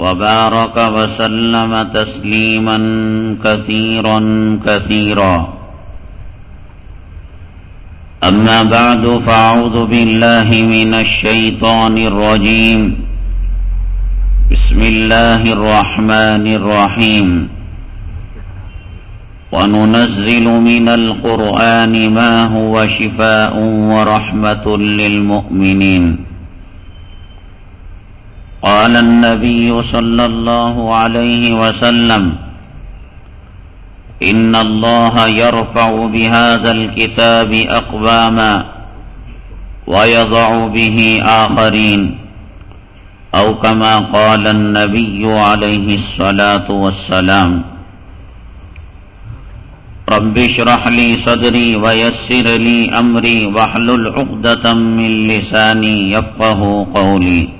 وبارك وسلم تسليما كثيرا كثيرا. أما بعد فأعوذ بالله من الشيطان الرجيم. بسم الله الرحمن الرحيم. وننزل من القرآن ما هو شفاء ورحمة للمؤمنين. قال النبي صلى الله عليه وسلم إن الله يرفع بهذا الكتاب أقواما ويضع به آخرين أو كما قال النبي عليه الصلاة والسلام. رب اشرح لي صدري ويسر لي أمري واحلل عقدة من لساني يفقه قولي.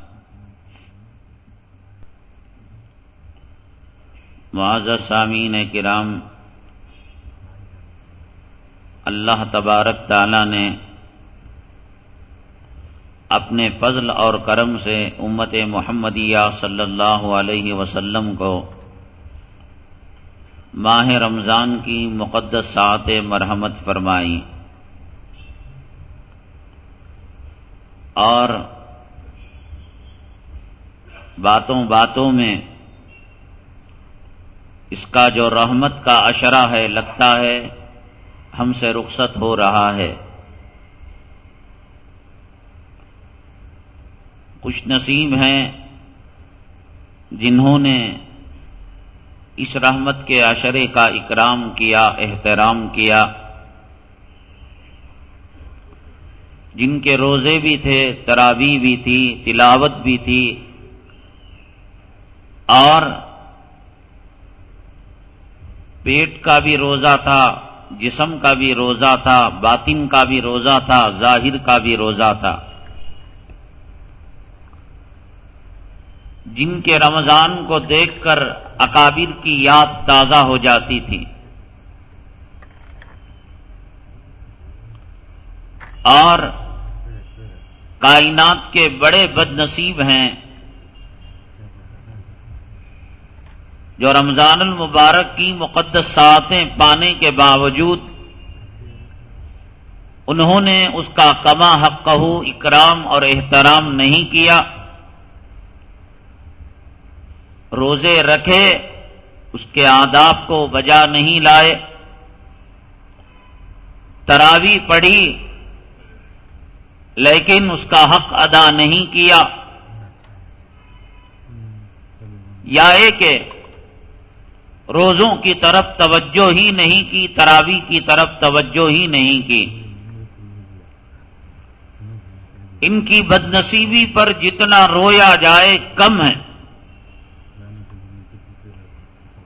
معذر سامعین کرام، اللہ تبارک تعالی نے اپنے فضل اور کرم سے امت محمدیہ صلی اللہ علیہ وسلم کو ماہ رمضان کی مقدس ساعت مرحمت فرمائی اور باتوں باتوں میں اس کا جو رحمت کا اشرا ہے، لگتا ہے، ہم سے رخصت ہو رہا ہے۔ کچھ نصیب ہیں جنہوں نے اس رحمت کے اشرے کا اکرام کیا، احترام کیا۔ جن کے روزے بھی تھے، تراوی بھی تھی، تلاوت بھی تھی۔ اور پیٹ کا بھی روزہ تھا، جسم کا بھی روزہ تھا، باطن کا بھی روزہ تھا، ظاہر کا بھی روزہ تھا۔ جن کے رمضان کو دیکھ کر اکابر کی یاد تازہ ہو جاتی تھی۔ اور کائنات کے بڑے بد نصیب ہیں۔ جو رمضان المبارک کی مقدس ساتیں پانے کے باوجود انہوں نے اس کا کما حق کہو اکرام اور احترام نہیں کیا، روزے رکھے، اس کے آداب کو بجا نہیں لائے، تراوی پڑھی، لیکن اس کا حق ادا نہیں کیا۔ یا ایک روزوں کی طرف توجہ ہی نہیں کی تراوی کی طرف توجہ ہی نہیں کی۔ ان کی بد نصیبی پر جتنا رویا جائے کم ہے۔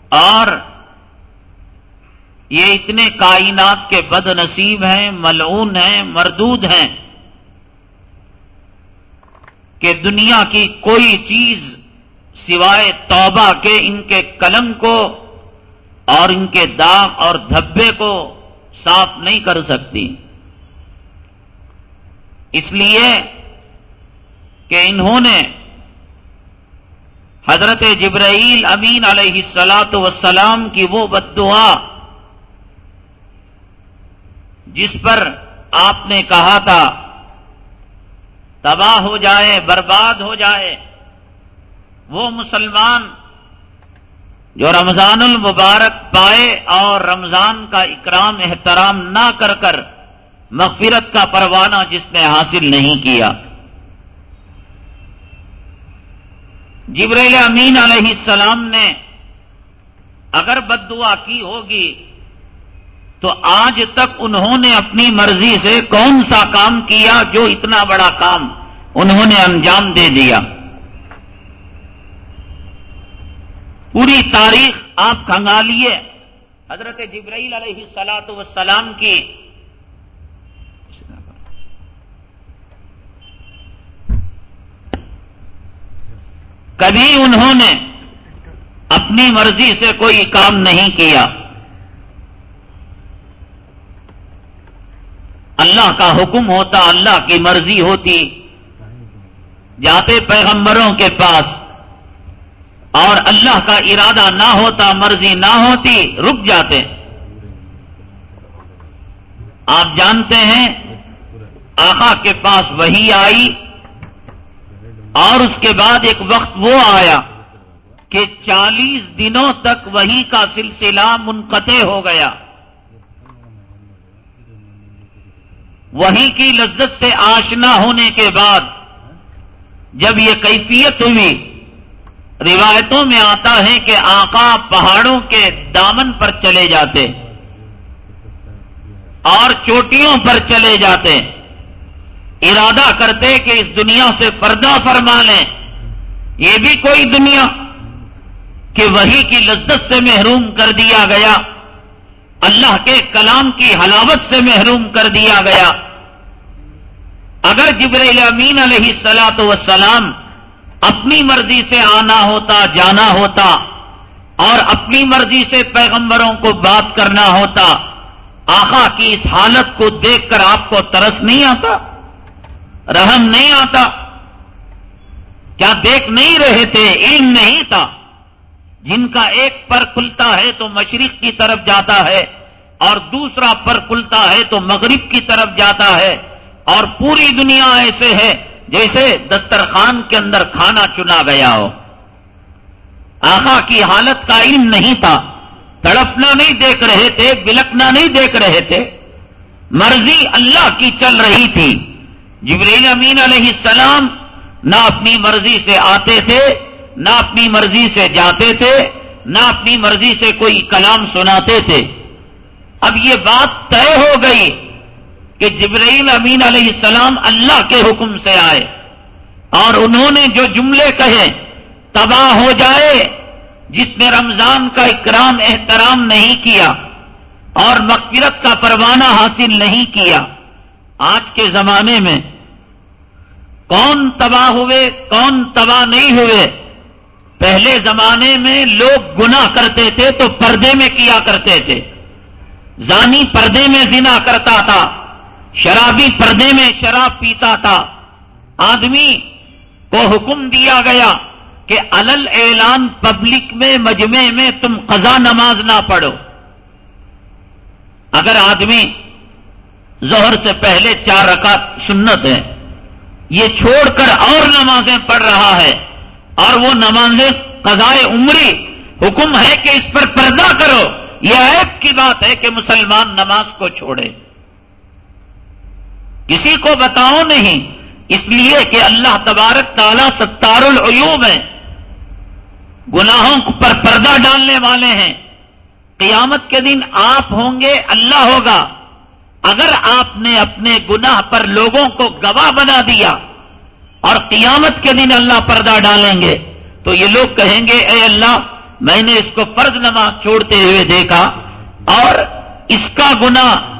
اور یہ اتنے کائنات کے بد نصیب ہیں، ملعون ہیں، مردود ہیں کہ دنیا کی کوئی چیز سوائے توبہ کے ان کے قلم کو اور ان کے داغ اور دھبے کو صاف نہیں کر سکتی۔ اس لیے کہ انہوں نے حضرت جبرائیل امین علیہ السلاط وسلام کی وہ بد دعا جس پر آپ نے کہا تھا، تباہ ہو جائے، برباد ہو جائے، وہ مسلمان جو رمضان المبارک پائے اور رمضان کا اکرام احترام نہ کر کر مغفرت کا پروانہ جس نے حاصل نہیں کیا۔ جبریل امین علیہ السلام نے اگر بد دعا کی ہوگی تو آج تک انہوں نے اپنی مرضی سے کون سا کام کیا جو اتنا بڑا کام انہوں نے انجام دے دیا۔ پوری تاریخ آپ کھنگالیے حضرت جبرائیل علیہ سلاۃ وسلام کی۔ کبھی انہوں نے اپنی مرضی سے کوئی کام نہیں کیا۔ اللہ کا حکم ہوتا، اللہ کی مرضی ہوتی۔ جاتے پیغمبروں کے پاس۔ اور اللہ کا ارادہ نہ ہوتا، مرضی نہ ہوتی، رک جاتے۔ آپ جانتے ہیں، آقا کے پاس وہی آئی اور اس کے بعد ایک وقت وہ آیا کہ چالیس دنوں تک وہی کا سلسلہ منقطع ہو گیا۔ وہی کی لذت سے آشنا ہونے کے بعد جب یہ کیفیت ہوئی روایتوں میں آتا ہے کہ آقا پہاڑوں کے دامن پر چلے جاتے اور چوٹیوں پر چلے جاتے ارادہ کرتے کہ اس دنیا سے پردہ فرما لیں۔ یہ بھی کوئی دنیا کہ وہی کی لذت سے محروم کر دیا گیا، اللہ کے کلام کی حلاوت سے محروم کر دیا گیا۔ اگر جبریل امین علیہ السلاط وسلام اپنی مرضی سے آنا ہوتا، جانا ہوتا، اور اپنی مرضی سے پیغمبروں کو بات کرنا ہوتا آخا کی اس حالت کو دیکھ کر آپ کو ترس نہیں آتا؟ رحم نہیں آتا؟ کیا دیکھ نہیں رہے تھے؟ علم نہیں تھا؟ جن کا ایک پر کھلتا ہے تو مشرق کی طرف جاتا ہے، اور دوسرا پر کھلتا ہے تو مغرب کی طرف جاتا ہے، اور پوری دنیا ایسے ہے جیسے دسترخوان کے اندر کھانا چنا گیا ہو۔ آخا کی حالت کا علم نہیں تھا۔ تڑپنا نہیں دیکھ رہے تھے، بلکنا نہیں دیکھ رہے تھے۔ مرضی اللہ کی چل رہی تھی۔ جبریل امین علیہ السلام نہ اپنی مرضی سے آتے تھے، نہ اپنی مرضی سے جاتے تھے، نہ اپنی مرضی سے کوئی کلام سناتے تھے۔ اب یہ بات طے ہو گئی۔ کہ جبرائیل امین علیہ السلام اللہ کے حکم سے آئے اور انہوں نے جو جملے کہے، تباہ ہو جائے، جس نے رمضان کا اکرام احترام نہیں کیا اور مغفرت کا پروانہ حاصل نہیں کیا۔ آج کے زمانے میں کون تباہ ہوئے، کون تباہ نہیں ہوئے؟ پہلے زمانے میں لوگ گنا کرتے تھے تو پردے میں کیا کرتے تھے؟ زانی پردے میں زنا کرتا تھا۔ شرابی پردے میں شراب پیتا تھا۔ آدمی کو حکم دیا گیا کہ الل اعلان پبلک میں، مجمع میں تم قضا نماز نہ پڑھو۔ اگر آدمی زہر سے پہلے چار رکعت سنت ہے، یہ چھوڑ کر اور نمازیں پڑھ رہا ہے اور وہ نمازیں قضائے عمری حکم ہے کہ اس پر پردہ کرو۔ یہ عیب کی بات ہے کہ مسلمان نماز کو چھوڑے۔ کسی کو بتاؤ نہیں اس لیے کہ اللہ تبارک تعالیٰ ستار العیوب ہے گناہوں پر پردہ ڈالنے والے ہیں۔ قیامت کے دن آپ ہوں گے اللہ ہوگا۔ اگر آپ نے اپنے گناہ پر لوگوں کو گواہ بنا دیا اور قیامت کے دن اللہ پردہ ڈالیں گے، تو یہ لوگ کہیں گے، اے اللہ، میں نے اس کو فرض نماز چھوڑتے ہوئے دیکھا اور اس کا گنا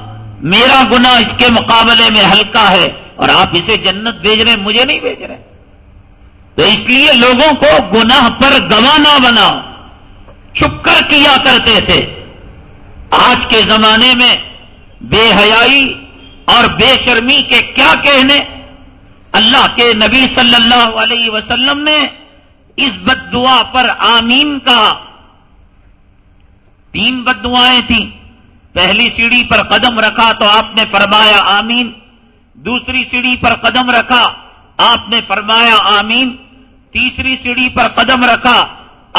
میرا گنا اس کے مقابلے میں ہلکا ہے اور آپ اسے جنت بھیج رہے ہیں، مجھے نہیں بھیج رہے تو اس لیے لوگوں کو گناہ پر گواہ نہ بناؤ۔ چھپ کر کیا کرتے تھے۔ آج کے زمانے میں بے حیائی اور بے شرمی کے کیا کہنے؟ اللہ کے نبی صلی اللہ علیہ وسلم نے اس بد دعا پر آمین کہا۔ تین بد دعائیں تھیں۔ پہلی سیڑھی پر قدم رکھا تو آپ نے فرمایا آمین، دوسری سیڑھی پر قدم رکھا، آپ نے فرمایا آمین، تیسری سیڑھی پر قدم رکھا،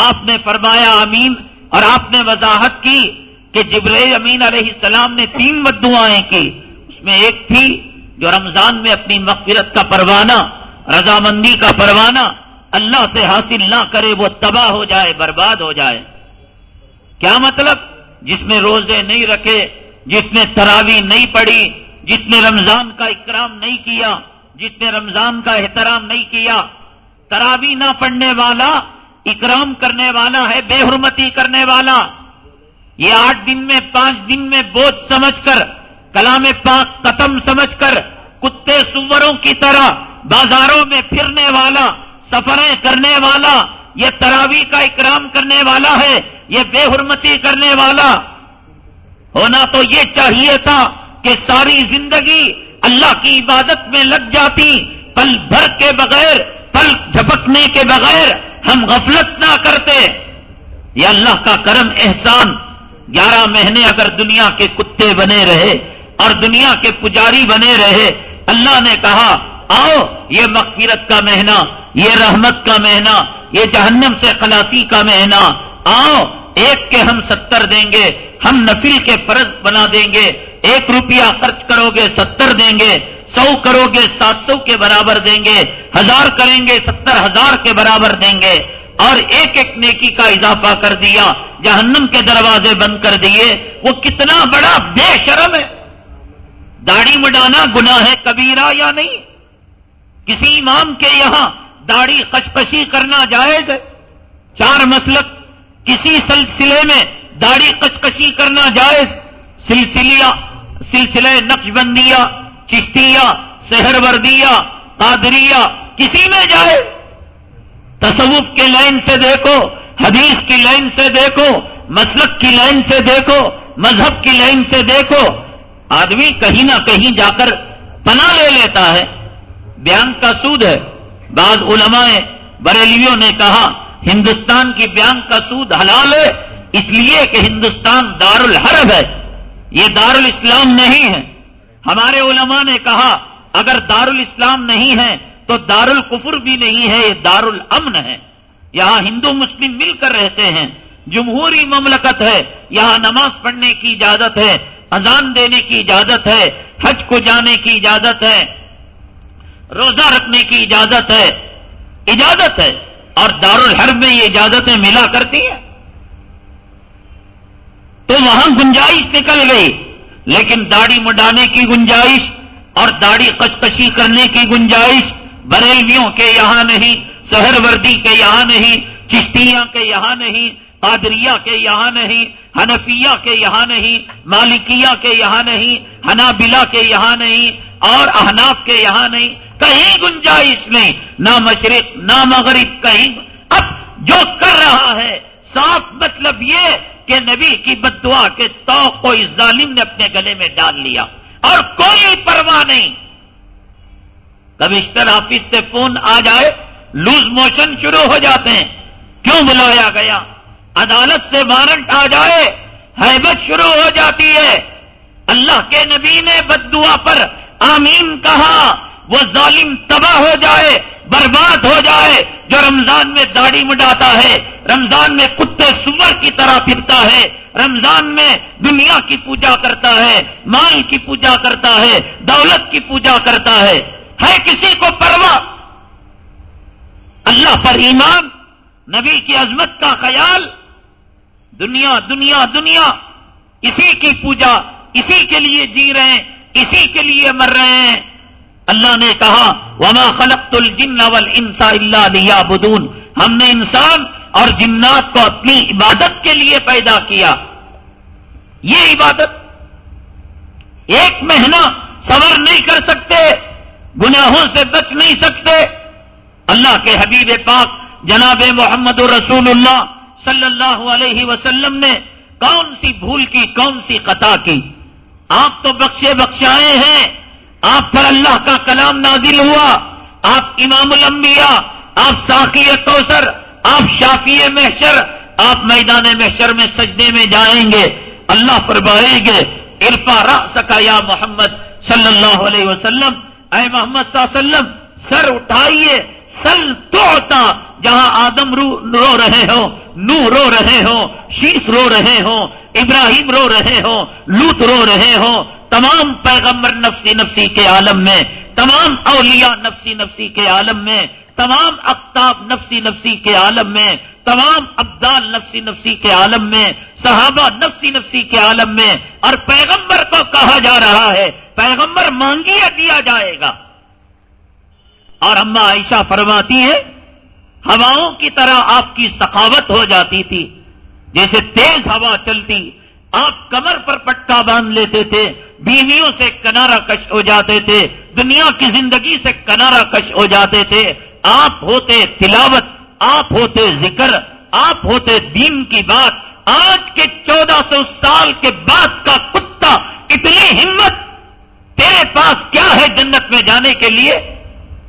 آپ نے فرمایا آمین، اور آپ نے وضاحت کی کہ جبر امین علیہ السلام نے تین بد دعائیں کی۔ اس میں ایک تھی جو رمضان میں اپنی مغفرت کا پروانہ، رضامندی کا پروانہ، اللہ سے حاصل نہ کرے وہ تباہ ہو جائے، برباد ہو جائے۔ کیا مطلب؟ جس نے روزے نہیں رکھے، جس نے تراوی نہیں پڑھی، جس نے رمضان کا اکرام نہیں کیا، جس نے رمضان کا احترام نہیں کیا۔ تراوی نہ پڑھنے والا، اکرام کرنے والا ہے، بے حرمتی کرنے والا۔ یہ آٹھ دن میں، پانچ دن میں بوجھ سمجھ کر، کلام پاک قتم سمجھ کر، کتے سوروں کی طرح، بازاروں میں پھرنے والا، سفریں کرنے والا یہ تراوی کا اکرام کرنے والا ہے، یہ بے حرمتی کرنے والا۔ ہونا تو یہ چاہیے تھا کہ ساری زندگی اللہ کی عبادت میں لگ جاتی، پل بھر کے بغیر، پل جھپکنے کے بغیر ہم غفلت نہ کرتے۔ یہ اللہ کا کرم احسان۔ گیارہ مہینے اگر دنیا کے کتے بنے رہے اور دنیا کے پجاری بنے رہے، اللہ نے کہا، آؤ، یہ مغفرت کا مہینہ، یہ رحمت کا مہینہ یہ جہنم سے خلاصی کا مہینہ۔ آؤ، ایک کے ہم ستر دیں گے، ہم نفل کے فرض بنا دیں گے۔ ایک روپیہ خرچ کرو گے ستر دیں گے۔ سو کرو گے سات سو کے برابر دیں گے۔ ہزار کریں گے، ستر ہزار کے برابر دیں گے۔ اور ایک ایک نیکی کا اضافہ کر دیا، جہنم کے دروازے بند کر دیے۔ وہ کتنا بڑا بے شرم ہے۔ داڑھی مڈانا گنا ہے کبیرہ یا نہیں؟ کسی امام کے یہاں داڑھی کشکشی کرنا جائز ہے؟ چار مسلک کسی سلسلے میں داڑھی کشکشی کرنا جائز؟ سلسلہ سلسلے نقش بندیا چشتیا سہر وردیا قادریا کسی میں جائے تصوف کی لائن سے دیکھو، حدیث کی لائن سے دیکھو، مسلک کی لائن سے دیکھو، مذہب کی لائن سے دیکھو۔ آدمی کہیں نہ کہیں جا کر پناہ لے لیتا ہے۔ بیان کا سود ہے۔ بعض علماء بریلیوں نے کہا، ہندوستان کی بیان کا سود حلال ہے، اس لیے کہ ہندوستان دار الحرب ہے۔ یہ دار الاسلام نہیں ہے۔ ہمارے علماء نے کہا، اگر دار الاسلام نہیں ہے، تو دار القفر بھی نہیں ہے، یہ دار الامن ہے۔ یہاں ہندو مسلم مل کر رہتے ہیں۔ جمہوری مملکت ہے، یہاں نماز پڑھنے کی اجازت ہے، اذان دینے کی اجازت ہے، حج کو جانے کی اجازت ہے۔ روزہ رکھنے کی اجازت ہے اجازت ہے، اور دار الحرب میں یہ اجازتیں ملا کرتی ہیں۔ تو وہاں گنجائش نکل گئی، لیکن داڑھی مڈانے کی گنجائش اور داڑھی کچکشی کرنے کی گنجائش بریلویوں کے یہاں نہیں سہر وردی کے یہاں نہیں، چشتیاں کے یہاں نہیں، قادریہ کے یہاں نہیں، حنفیہ کے یہاں نہیں، مالکیہ کے یہاں نہیں، حنابلہ کے یہاں نہیں اور احناف کے یہاں نہیں، کہیں گنجائش نہیں، نہ مشرق، نہ مغرب، کہیں اب جو کر رہا ہے، صاف مطلب یہ کہ نبی کی بدعا کے تو کوئی ظالم نے اپنے گلے میں ڈال لیا اور کوئی پرواہ نہیں۔ کمشنر آفس سے فون آ جائے، لوز موشن شروع ہو جاتے ہیں۔ کیوں بلایا گیا؟ عدالت سے وارنٹ آ جائے، حیبت شروع ہو جاتی ہے۔ اللہ کے نبی نے بد دعا پر آمین کہا، وہ ظالم تباہ ہو جائے، برباد ہو جائے، جو رمضان میں داڑھی مڈاتا ہے، رمضان میں کتے سور کی طرح پھرتا ہے، رمضان میں دنیا کی پوجا کرتا ہے، مال کی پوجا کرتا ہے، دولت کی پوجا کرتا ہے۔ ہے کسی کو پرواہ اللہ پر ایمان، نبی کی عظمت کا خیال۔ دنیا دنیا دنیا، اسی کی پوجا، اسی کے لیے جی رہے ہیں۔ اسی کے لیے مر رہے ہیں۔ اللہ نے کہا، وما خلقت الجن والانسا الا ليعبدون۔ ہم نے انسان اور جنات کو اپنی عبادت کے لیے پیدا کیا۔ یہ عبادت ایک مہینہ سور نہیں کر سکتے، گناہوں سے بچ نہیں سکتے۔ اللہ کے حبیب پاک جناب محمد رسول اللہ صلی اللہ علیہ وسلم نے کون سی بھول کی، کون سی قطع کی؟ آپ تو بخشے بخشائے ہیں۔ آپ پر اللہ کا کلام نازل ہوا۔ آپ امام الانبیاء، آپ ساقی کوثر، آپ شافی محشر، آپ میدان محشر میں سجدے میں جائیں گے۔ اللہ فرمائیں گے ارفا را سکا یا محمد صلی اللہ علیہ وسلم۔ اے محمد صلی اللہ علیہ وسلم، سر اٹھائیے۔ سل تو ہوتا جہاں آدم رو رو رہے ہو نو رو رہے ہو شیش رو رہے ہو، ابراہیم رو رہے ہو، لوت رو رہے ہو، تمام پیغمبر نفسی نفسی کے عالم میں، تمام اولیاء نفسی نفسی کے عالم میں، تمام اقتاب نفسی نفسی کے عالم میں، تمام ابدال نفسی نفسی کے عالم میں، صحابہ نفسی نفسی کے عالم میں، اور پیغمبر کو کہا جا رہا ہے، پیغمبر مانگیا دیا جائے گا۔ اور اما عائشہ فرماتی ہے ہواؤں کی طرح آپ کی سخاوت ہو جاتی تھی۔ جیسے تیز ہوا چلتی، آپ کمر پر پٹا باندھ لیتے تھے، بیویوں سے کنارا کش ہو جاتے تھے، دنیا کی زندگی سے کنارا کش ہو جاتے تھے۔ آپ ہوتے تلاوت، آپ ہوتے ذکر، آپ ہوتے دین کی بات۔ آج کے چودہ سو سال کے بعد کا کتا، اتنی ہمت! تیرے پاس کیا ہے جنت میں جانے کے لیے؟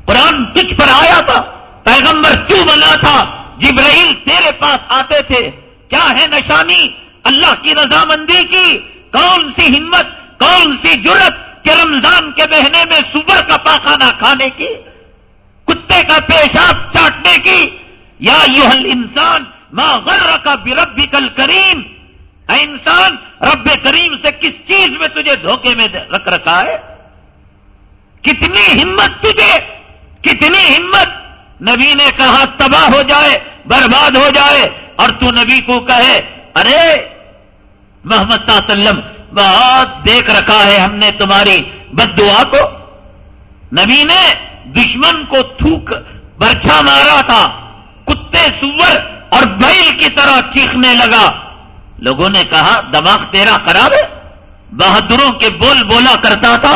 قرآن تجھ پر آیا تھا، پیغمبر کیوں بنا تھا؟ جبرائیل تیرے پاس آتے تھے۔ کیا ہے نشانی؟ اللہ کی رضامندی کی۔ کون سی ہمت، کون سی جرت کہ رمضان کے مہینے میں صبح کا پاخانہ کھانے کی، کتے کا پیشاب چاٹنے کی؟ یا یو انسان ماں غر کا برب کل کریم اے انسان، رب کریم سے کس چیز میں تجھے دھوکے میں رکھ رکھا ہے؟ کتنی ہمت تجھے کتنی ہمت نبی نے کہا تباہ ہو جائے، برباد ہو جائے، اور تو نبی کو کہے، ارے محمد صلی اللہ علیہ وسلم بہت دیکھ رکھا ہے ہم نے تمہاری بد دعا کو۔ نبی نے دشمن کو تھوک، برچھا مارا تھا، کتے سور اور بیل کی طرح چیخنے لگا۔ لوگوں نے کہا، دماغ تیرا خراب ہے؟ بہادروں کے بول بولا کرتا تھا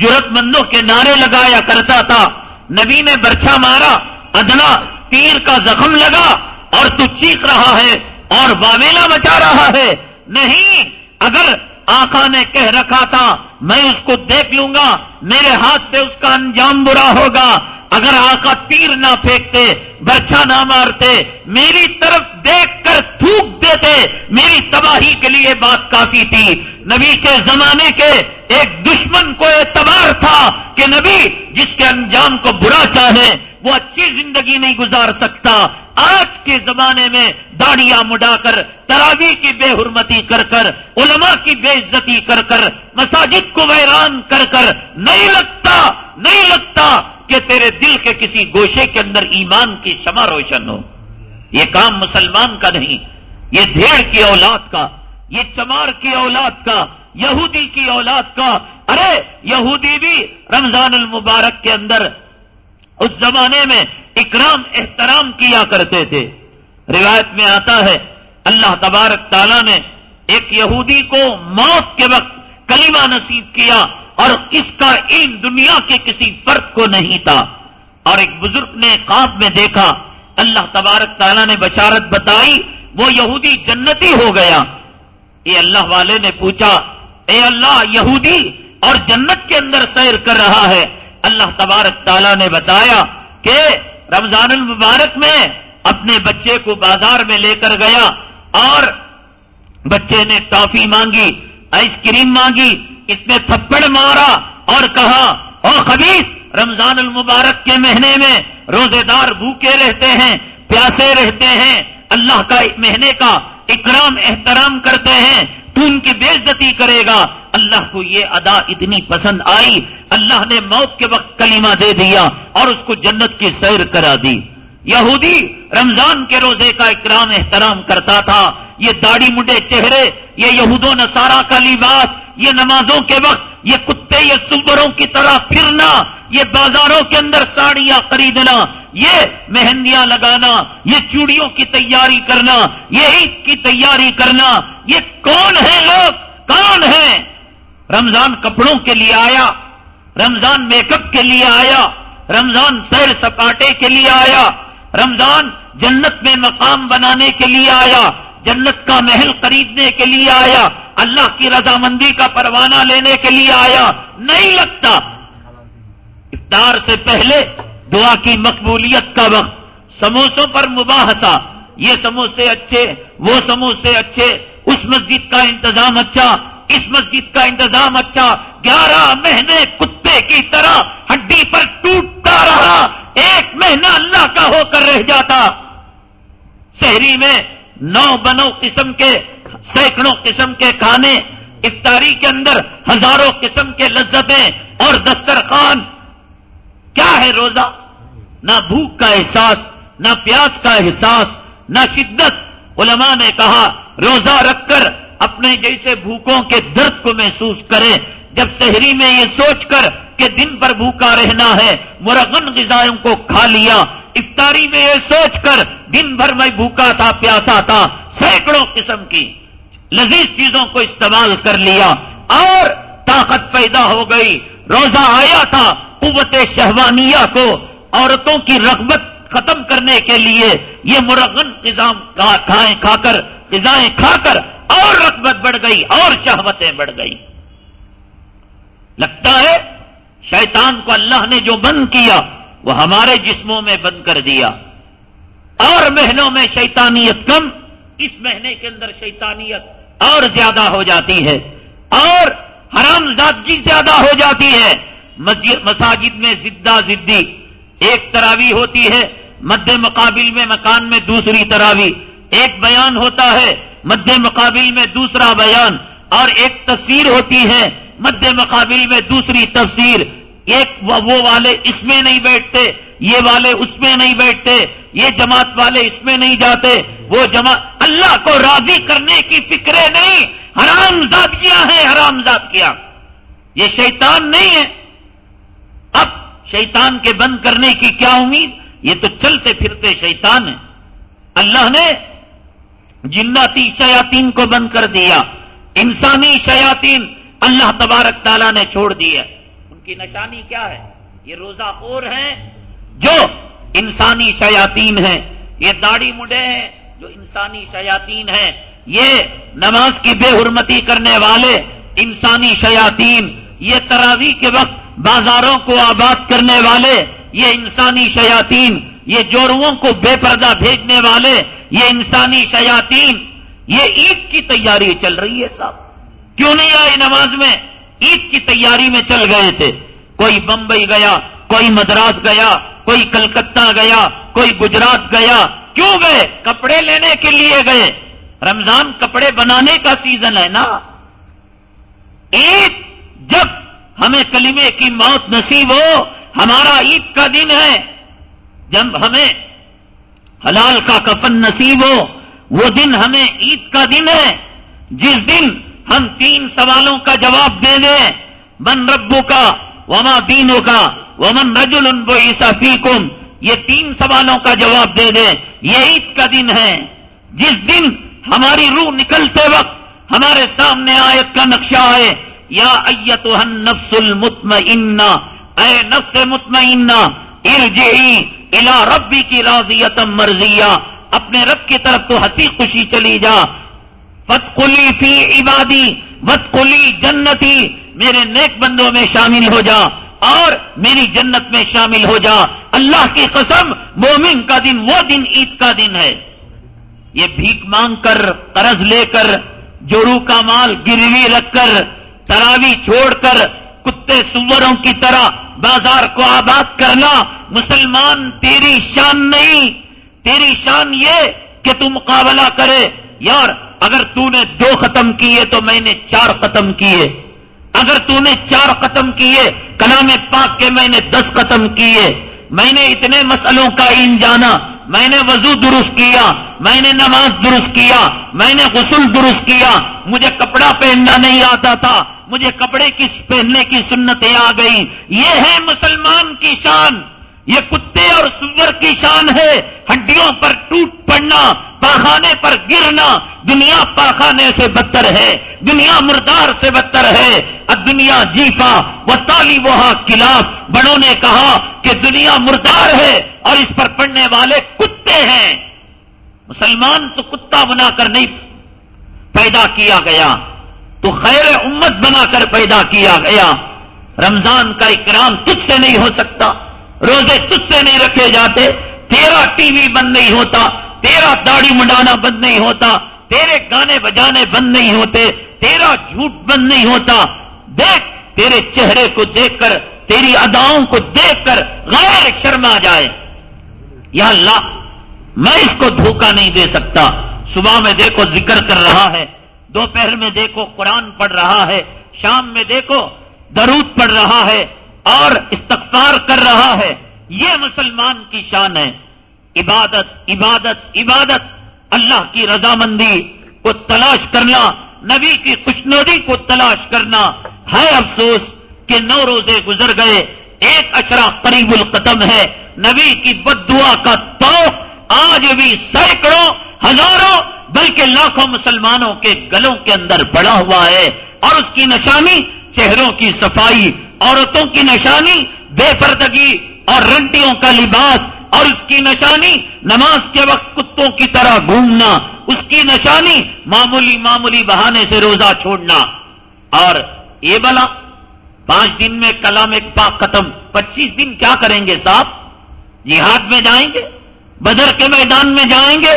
ضرورت مندوں کے نعرے لگایا کرتا تھا۔ نبی نے برچھا مارا، ادنا، تیر کا زخم لگا اور تو چیخ رہا ہے اور واویلا مچا رہا ہے۔ نہیں، اگر آقا نے کہہ رکھا تھا، میں اس کو دیکھ لوں گا، میرے ہاتھ سے اس کا انجام برا ہوگا۔ اگر آقا تیر نہ پھینکتے، برچھا نہ مارتے، میری طرف دیکھ کر تھوک دیتے، میری تباہی کے لیے بات کافی تھی۔ نبی کے زمانے کے ایک دشمن کو اعتبار تھا کہ نبی جس کے انجام کو برا چاہے، وہ اچھی زندگی نہیں گزار سکتا۔ آج کے زمانے میں داڑیاں مڈا کر، تراوی کی بے حرمتی کر کر، علماء کی بے عزتی کر کر، مساجد کو ویران کر کر، نہیں لگتا نہیں لگتا کہ تیرے دل کے کسی گوشے کے اندر ایمان کی شمع روشن ہو۔ یہ کام مسلمان کا نہیں، یہ دھیڑ کی اولاد کا، یہ چمار کی اولاد کا، یہودی کی اولاد کا۔ ارے، یہودی بھی رمضان المبارک کے اندر اس زمانے میں اکرام، احترام کیا کرتے تھے۔ روایت میں آتا ہے، اللہ تبارک تعالیٰ نے ایک یہودی کو موت کے وقت کلمہ نصیب کیا۔ اور اس کا ان دنیا کے کسی فرد کو نہیں تھا۔ اور ایک بزرگ نے خواب میں دیکھا، اللہ تبارک تعالیٰ نے بشارت بتائی، وہ یہودی جنتی ہو گیا۔ یہ اللہ والے نے پوچھا، اے اللہ، یہودی اور جنت کے اندر سیر کر رہا ہے۔ اللہ تبارک تعالیٰ نے بتایا کہ رمضان المبارک میں اپنے بچے کو بازار میں لے کر گیا اور بچے نے ٹافی مانگی، آئس کریم مانگی اس نے تھپڑ مارا اور کہا، او خبیص رمضان المبارک کے مہینے میں روزے دار بھوکے رہتے ہیں، پیاسے رہتے ہیں، اللہ کا مہینے کا اکرام احترام کرتے ہیں، تو ان کی بے عزتی کرے گا. اللہ کو یہ ادا اتنی پسند آئی۔ اللہ نے موت کے وقت کلمہ دے دیا اور اس کو جنت کی سیر کرا دی۔ یہودی رمضان کے روزے کا اکرام احترام کرتا تھا۔ یہ داڑھی مڈے چہرے، یہ یہود و نصارہ کا لباس یہ نمازوں کے وقت یہ کتے، یہ سبروں کی طرح پھرنا، یہ بازاروں کے اندر ساڑیاں خریدنا، یہ مہندیاں لگانا، یہ چوڑیوں کی تیاری کرنا، یہ عید کی تیاری کرنا، یہ کون ہے لوگ؟ کون ہے رمضان کپڑوں کے لیے آیا، رمضان میک اپ کے لیے آیا، رمضان سیر سپاٹے کے لیے آیا، رمضان جنت میں مقام بنانے کے لیے آیا جنت کا محل خریدنے کے لیے آیا، اللہ کی رضامندی کا پروانہ لینے کے لیے آیا، نہیں لگتا۔ افطار سے پہلے دعا کی مقبولیت کا وقت، سموسوں پر مباحثہ۔ یہ سموسے اچھے، وہ سموسے اچھے۔ اس مسجد کا انتظام اچھا اس مسجد کا انتظام اچھا۔ گیارہ مہینے کتے کی طرح ہڈی پر ٹوٹتا رہا۔ ایک مہینہ اللہ کا ہو کر رہ جاتا۔ شہری میں نو بنو قسم کے، سینکڑوں قسم کے کھانے، افطاری کے اندر ہزاروں قسم کے لذتیں اور دسترخوان۔ کیا ہے روزہ؟ نہ بھوک کا احساس، نہ پیاس کا احساس، نہ شدت۔ علماء نے کہا، روزہ رکھ کر اپنے جیسے بھوکوں کے درد کو محسوس کرے جب شہری میں یہ سوچ کر کہ دن پر بھوکا رہنا ہے، مرغن غذاؤں کو کھا لیا افطاری میں یہ سوچ کر دن بھر میں بھوکا تھا، پیاسا تھا، سینکڑوں قسم کی لذیذ چیزوں کو استعمال کر لیا اور طاقت پیدا ہو گئی۔ روزہ آیا تھا قوت شہوانیہ کو، عورتوں کی رغبت ختم کرنے کے لیے یہ مرغن کھائیں کھا کر، غذائیں کھا کر اور رغبت بڑھ گئی، اور شہوتیں بڑھ گئی۔ لگتا ہے شیطان کو اللہ نے جو بند کیا وہ ہمارے جسموں میں بند کر دیا اور مہینوں میں شیطانیت کم اس مہینے کے اندر شیطانیت اور زیادہ ہو جاتی ہے اور حرام زادگی زیادہ ہو جاتی ہے مساجد میں زدہ زدی ایک تراوی ہوتی ہے، مد مقابل میں مکان میں دوسری تراوی ایک بیان ہوتا ہے، مد مقابل میں دوسرا بیان، اور ایک تصویر ہوتی ہے، مد مقابل میں دوسری تفسیر ایک وہ والے اس میں نہیں بیٹھتے، یہ والے اس میں نہیں بیٹھتے، یہ جماعت والے اس میں نہیں جاتے، وہ جماعت اللہ کو راضی کرنے کی فکریں نہیں، حرام زادگیاں ہیں، حرام زادگیاں یہ شیطان نہیں ہے۔ اب شیطان کے بند کرنے کی کیا امید؟ یہ تو چلتے پھرتے شیطان ہیں۔ اللہ نے جناتی شیاتین کو بند کر دیا، انسانی شیاتین اللہ تبارک تعالیٰ نے چھوڑ دی ہے۔ ان کی نشانی کیا ہے؟ یہ روزہ خور ہیں جو انسانی شیاتین ہیں۔ یہ داڑھی مڈے ہیں جو انسانی شیاتین ہیں۔ یہ نماز کی بے حرمتی کرنے والے انسانی شیاتین یہ تراوی کے وقت بازاروں کو آباد کرنے والے یہ انسانی شیاتین یہ جورووں کو بے پردہ بھیجنے والے یہ انسانی شیاتین یہ عید کی تیاری چل رہی ہے صاحب۔ کیوں نہیں آئی نماز میں؟ عید کی تیاری میں چل گئے تھے۔ کوئی بمبئی گیا، کوئی مدراس گیا، کوئی کلکتہ گیا، کوئی گجرات گیا۔ کیوں گئے؟ کپڑے لینے کے لیے گئے۔ رمضان کپڑے بنانے کا سیزن ہے نا۔ عید جب ہمیں کلمے کی موت نصیب ہو، ہمارا عید کا دن ہے۔ جب ہمیں حلال کا کفن نصیب ہو، وہ دن ہمیں عید کا دن ہے۔ جس دن ہم تین سوالوں کا جواب دے دیں۔ من ربو کا وما دینوں کا ومن رجل ان بو فیکم۔ یہ تین سوالوں کا جواب دے دیں۔ یہ عید کا دن ہے۔ جس دن ہماری روح نکلتے وقت ہمارے سامنے آیت کا نقشہ ہے یا ایت نفس المطمئنہ۔ اے نفس مطمئنہ، ارجعی الا ربی کی راضیتم مرضیہ۔ اپنے رب کی طرف تو ہنسی خوشی چلی جا۔ فت کلی فی عبادی وت کلی جنتی میرے نیک بندوں میں شامل ہو جا اور میری جنت میں شامل ہو جا۔ اللہ کی قسم، مومن کا دن وہ دن، عید کا دن ہے۔ یہ بھیک مانگ کر، قرض لے کر جورو کا مال گروی رکھ کر، تراوی چھوڑ کر، کتے سوروں کی طرح بازار کو آباد کرنا، مسلمان تیری شان نہیں، تیری شان یہ کہ تو مقابلہ کرے۔ یار اگر تو نے دو ختم کیے تو میں نے چار ختم کیے۔ اگر تو نے چار ختم کیے، کلام پاک کے میں نے دس ختم کیے۔ میں نے اتنے مسئلوں کا ان جانا، میں نے وضو درست کیا، میں نے نماز درست کیا، میں نے غسل درست کیا۔ مجھے کپڑا پہننا نہیں آتا تھا، مجھے کپڑے کی پہننے کی سنتیں آ گئی یہ ہے مسلمان کی شان۔ یہ کتے اور سور کی شان ہے۔ ہڈیوں پر ٹوٹ پڑنا پاخانے پر گرنا دنیا پاخانے سے بدتر ہے، دنیا مردار سے بدتر ہے۔ اب دنیا جیفا وہ تالی وہاں کلاف بڑوں نے کہا کہ دنیا مردار ہے اور اس پر پڑنے والے کتے ہیں۔ مسلمان تو کتا بنا کر نہیں پیدا کیا گیا، تو خیر امت بنا کر پیدا کیا گیا۔ رمضان کا اکرام تجھ سے نہیں ہو سکتا، روزے تجھ سے نہیں رکھے جاتے۔ تیرا ٹی وی بند نہیں ہوتا، تیرا داڑھی منڈانا بند نہیں ہوتا، تیرے گانے بجانے بند نہیں ہوتے، تیرا جھوٹ بند نہیں ہوتا۔ دیکھ، تیرے چہرے کو دیکھ کر، تیری اداؤں کو دیکھ کر غیر شرم آ جائے۔ یا اللہ، میں اس کو دھوکہ نہیں دے سکتا۔ صبح میں دیکھو، ذکر کر رہا ہے۔ دوپہر میں دیکھو، قرآن پڑھ رہا ہے۔ شام میں دیکھو، درود پڑھ رہا ہے اور استغفار کر رہا ہے۔ یہ مسلمان کی شان ہے۔ عبادت عبادت عبادت۔ اللہ کی رضامندی کو تلاش کرنا، نبی کی خوشنودی کو تلاش کرنا۔ ہے افسوس کہ نو روزے گزر گئے، ایک اشرا قریب القدم ہے۔ نبی کی بد دعا کا توق آج بھی سینکڑوں، ہزاروں، بلکہ لاکھوں مسلمانوں کے گلوں کے اندر بڑا ہوا ہے۔ اور اس کی نشانی، چہروں کی صفائی، عورتوں کی نشانی، بے پردگی اور رنٹیوں کا لباس اور اس کی نشانی، نماز کے وقت کتوں کی طرح گھومنا، اس کی نشانی معمولی معمولی بہانے سے روزہ چھوڑنا۔ اور یہ بلا، پانچ دن میں کلام ایک پاک ختم، پچیس دن کیا کریں گے صاحب؟ جہاد میں جائیں گے؟ بدر کے میدان میں جائیں گے؟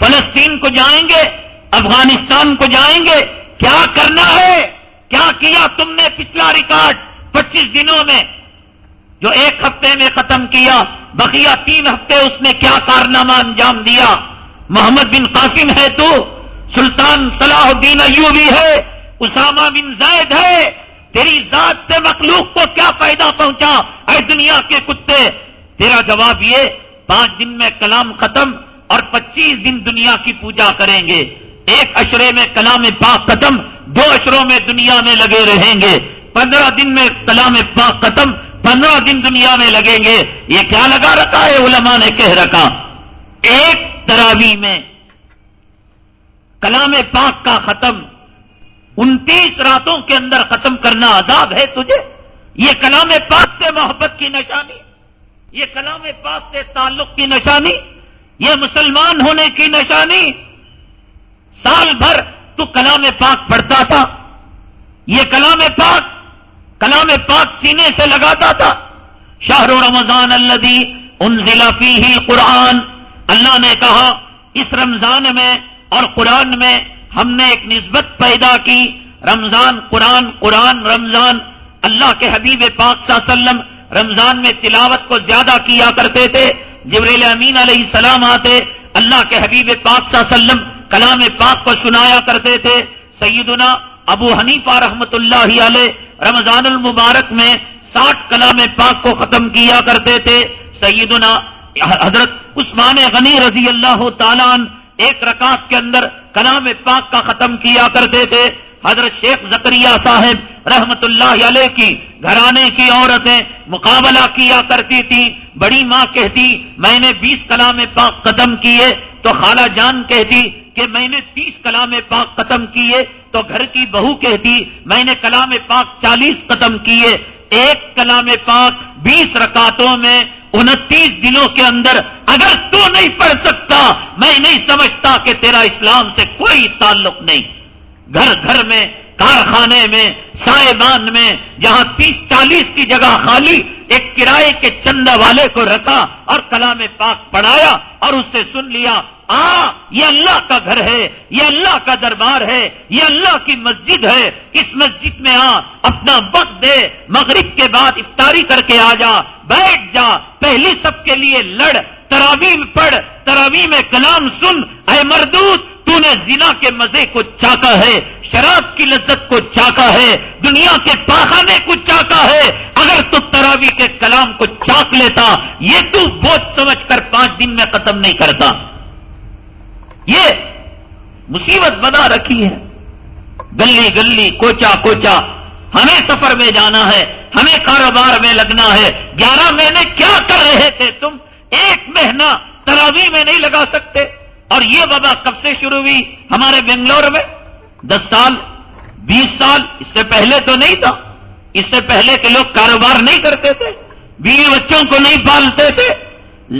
فلسطین کو جائیں گے؟ افغانستان کو جائیں گے؟ کیا کرنا ہے؟ کیا کیا تم نے پچھلا ریکارڈ پچیس دنوں میں؟ جو ایک ہفتے میں ختم کیا، بقیہ تین ہفتے اس نے کیا کارنامہ انجام دیا؟ محمد بن قاسم ہے تو، سلطان صلاح الدین ایوبی ہے، اسامہ بن زید ہے۔ تیری ذات سے مخلوق کو کیا فائدہ پہنچا؟ اے دنیا کے کتے، تیرا جواب یہ، پانچ دن میں کلام ختم اور پچیس دن دنیا کی پوجا کریں گے۔ ایک اشرے میں کلام پاک ختم، دو اشروں میں دنیا میں لگے رہیں گے۔ پندرہ دن میں کلام پاک ختم پندرہ دن دنیا میں لگیں گے۔ یہ کیا لگا رکھا ہے علماء نے کہہ رکھا؟ ایک تراوی میں کلام پاک کا ختم، انتیس راتوں کے اندر ختم کرنا عذاب ہے تجھے؟ یہ کلام پاک سے محبت کی نشانی، یہ کلام پاک سے تعلق کی نشانی، یہ مسلمان ہونے کی نشانی۔ سال بھر تو کلام پاک پڑھتا تھا۔ یہ کلام پاک کلام پاک سینے سے لگاتا تھا۔ شاہر رمضان الدی ان ضلع ہی قرآن اللہ نے کہا، اس رمضان میں اور قرآن میں ہم نے ایک نسبت پیدا کی۔ رمضان قرآن قرآن رمضان۔ اللہ کے حبیب پاک صلی اللہ علیہ وسلم رمضان میں تلاوت کو زیادہ کیا کرتے تھے۔ جبریل امین علیہ السلام آتے، اللہ کے حبیب پاک صلی اللہ علیہ وسلم کلام پاک کو سنایا کرتے تھے۔ سیدنا ابو حنیفہ رحمت اللہ علیہ رمضان المبارک میں ساٹھ کلام پاک کو ختم کیا کرتے تھے۔ سیدنا حضرت عثمان غنی رضی اللہ تعالیٰ ایک رکعت کے اندر کلام پاک کا ختم کیا کرتے تھے۔ حضرت شیخ زکریہ صاحب رحمت اللہ علیہ کی گھرانے کی عورتیں مقابلہ کیا کرتی تھی بڑی ماں کہتی، میں نے بیس کلام پاک ختم کیے۔ تو خالہ جان کہتی کہ میں نے تیس کلام پاک ختم کیے۔ تو گھر کی بہو کہتی، میں نے کلام پاک چالیس ختم کیے، ایک کلام پاک بیس رکاتوں میں، انتیس دنوں کے اندر، اگر تو نہیں پڑھ سکتا، میں نہیں سمجھتا کہ تیرا اسلام سے کوئی تعلق نہیں۔ گھر گھر میں، کارخانے میں، سائبان میں، جہاں تیس چالیس کی جگہ خالی، ایک کرائے کے چند والے کو رکھا اور کلام پاک پڑھایا اور اس سے سن لیا۔ آ، یہ اللہ کا گھر ہے، یہ اللہ کا دربار ہے، یہ اللہ کی مسجد ہے۔ اس مسجد میں آ، اپنا وقت دے، مغرب کے بعد افطاری کر کے آ جا، بیٹھ جا، پہلی سب کے لیے لڑ تراوی پڑھ تراوی میں کلام سن۔ اے مردود، تو نے زنا کے مزے کو چاکا ہے، شراب کی لذت کو چاکا ہے، دنیا کے پاخانے کو چاکا ہے۔ اگر تو تراوی کے کلام کو چاک لیتا، یہ تو بوجھ سمجھ کر پانچ دن میں ختم نہیں کرتا۔ یہ مصیبت بنا رکھی ہے۔ گلی گلی، کوچا کوچا، ہمیں سفر میں جانا ہے، ہمیں کاروبار میں لگنا ہے۔ گیارہ مہینے کیا کر رہے تھے تم؟ ایک مہینہ تراوی میں نہیں لگا سکتے۔ اور یہ وبا کب سے شروع ہوئی؟ ہمارے بنگلور میں۔ دس سال، بیس سال، اس سے پہلے تو نہیں تھا۔ اس سے پہلے کے لوگ کاروبار نہیں کرتے تھے۔ بیوی بچوں کو نہیں پالتے تھے۔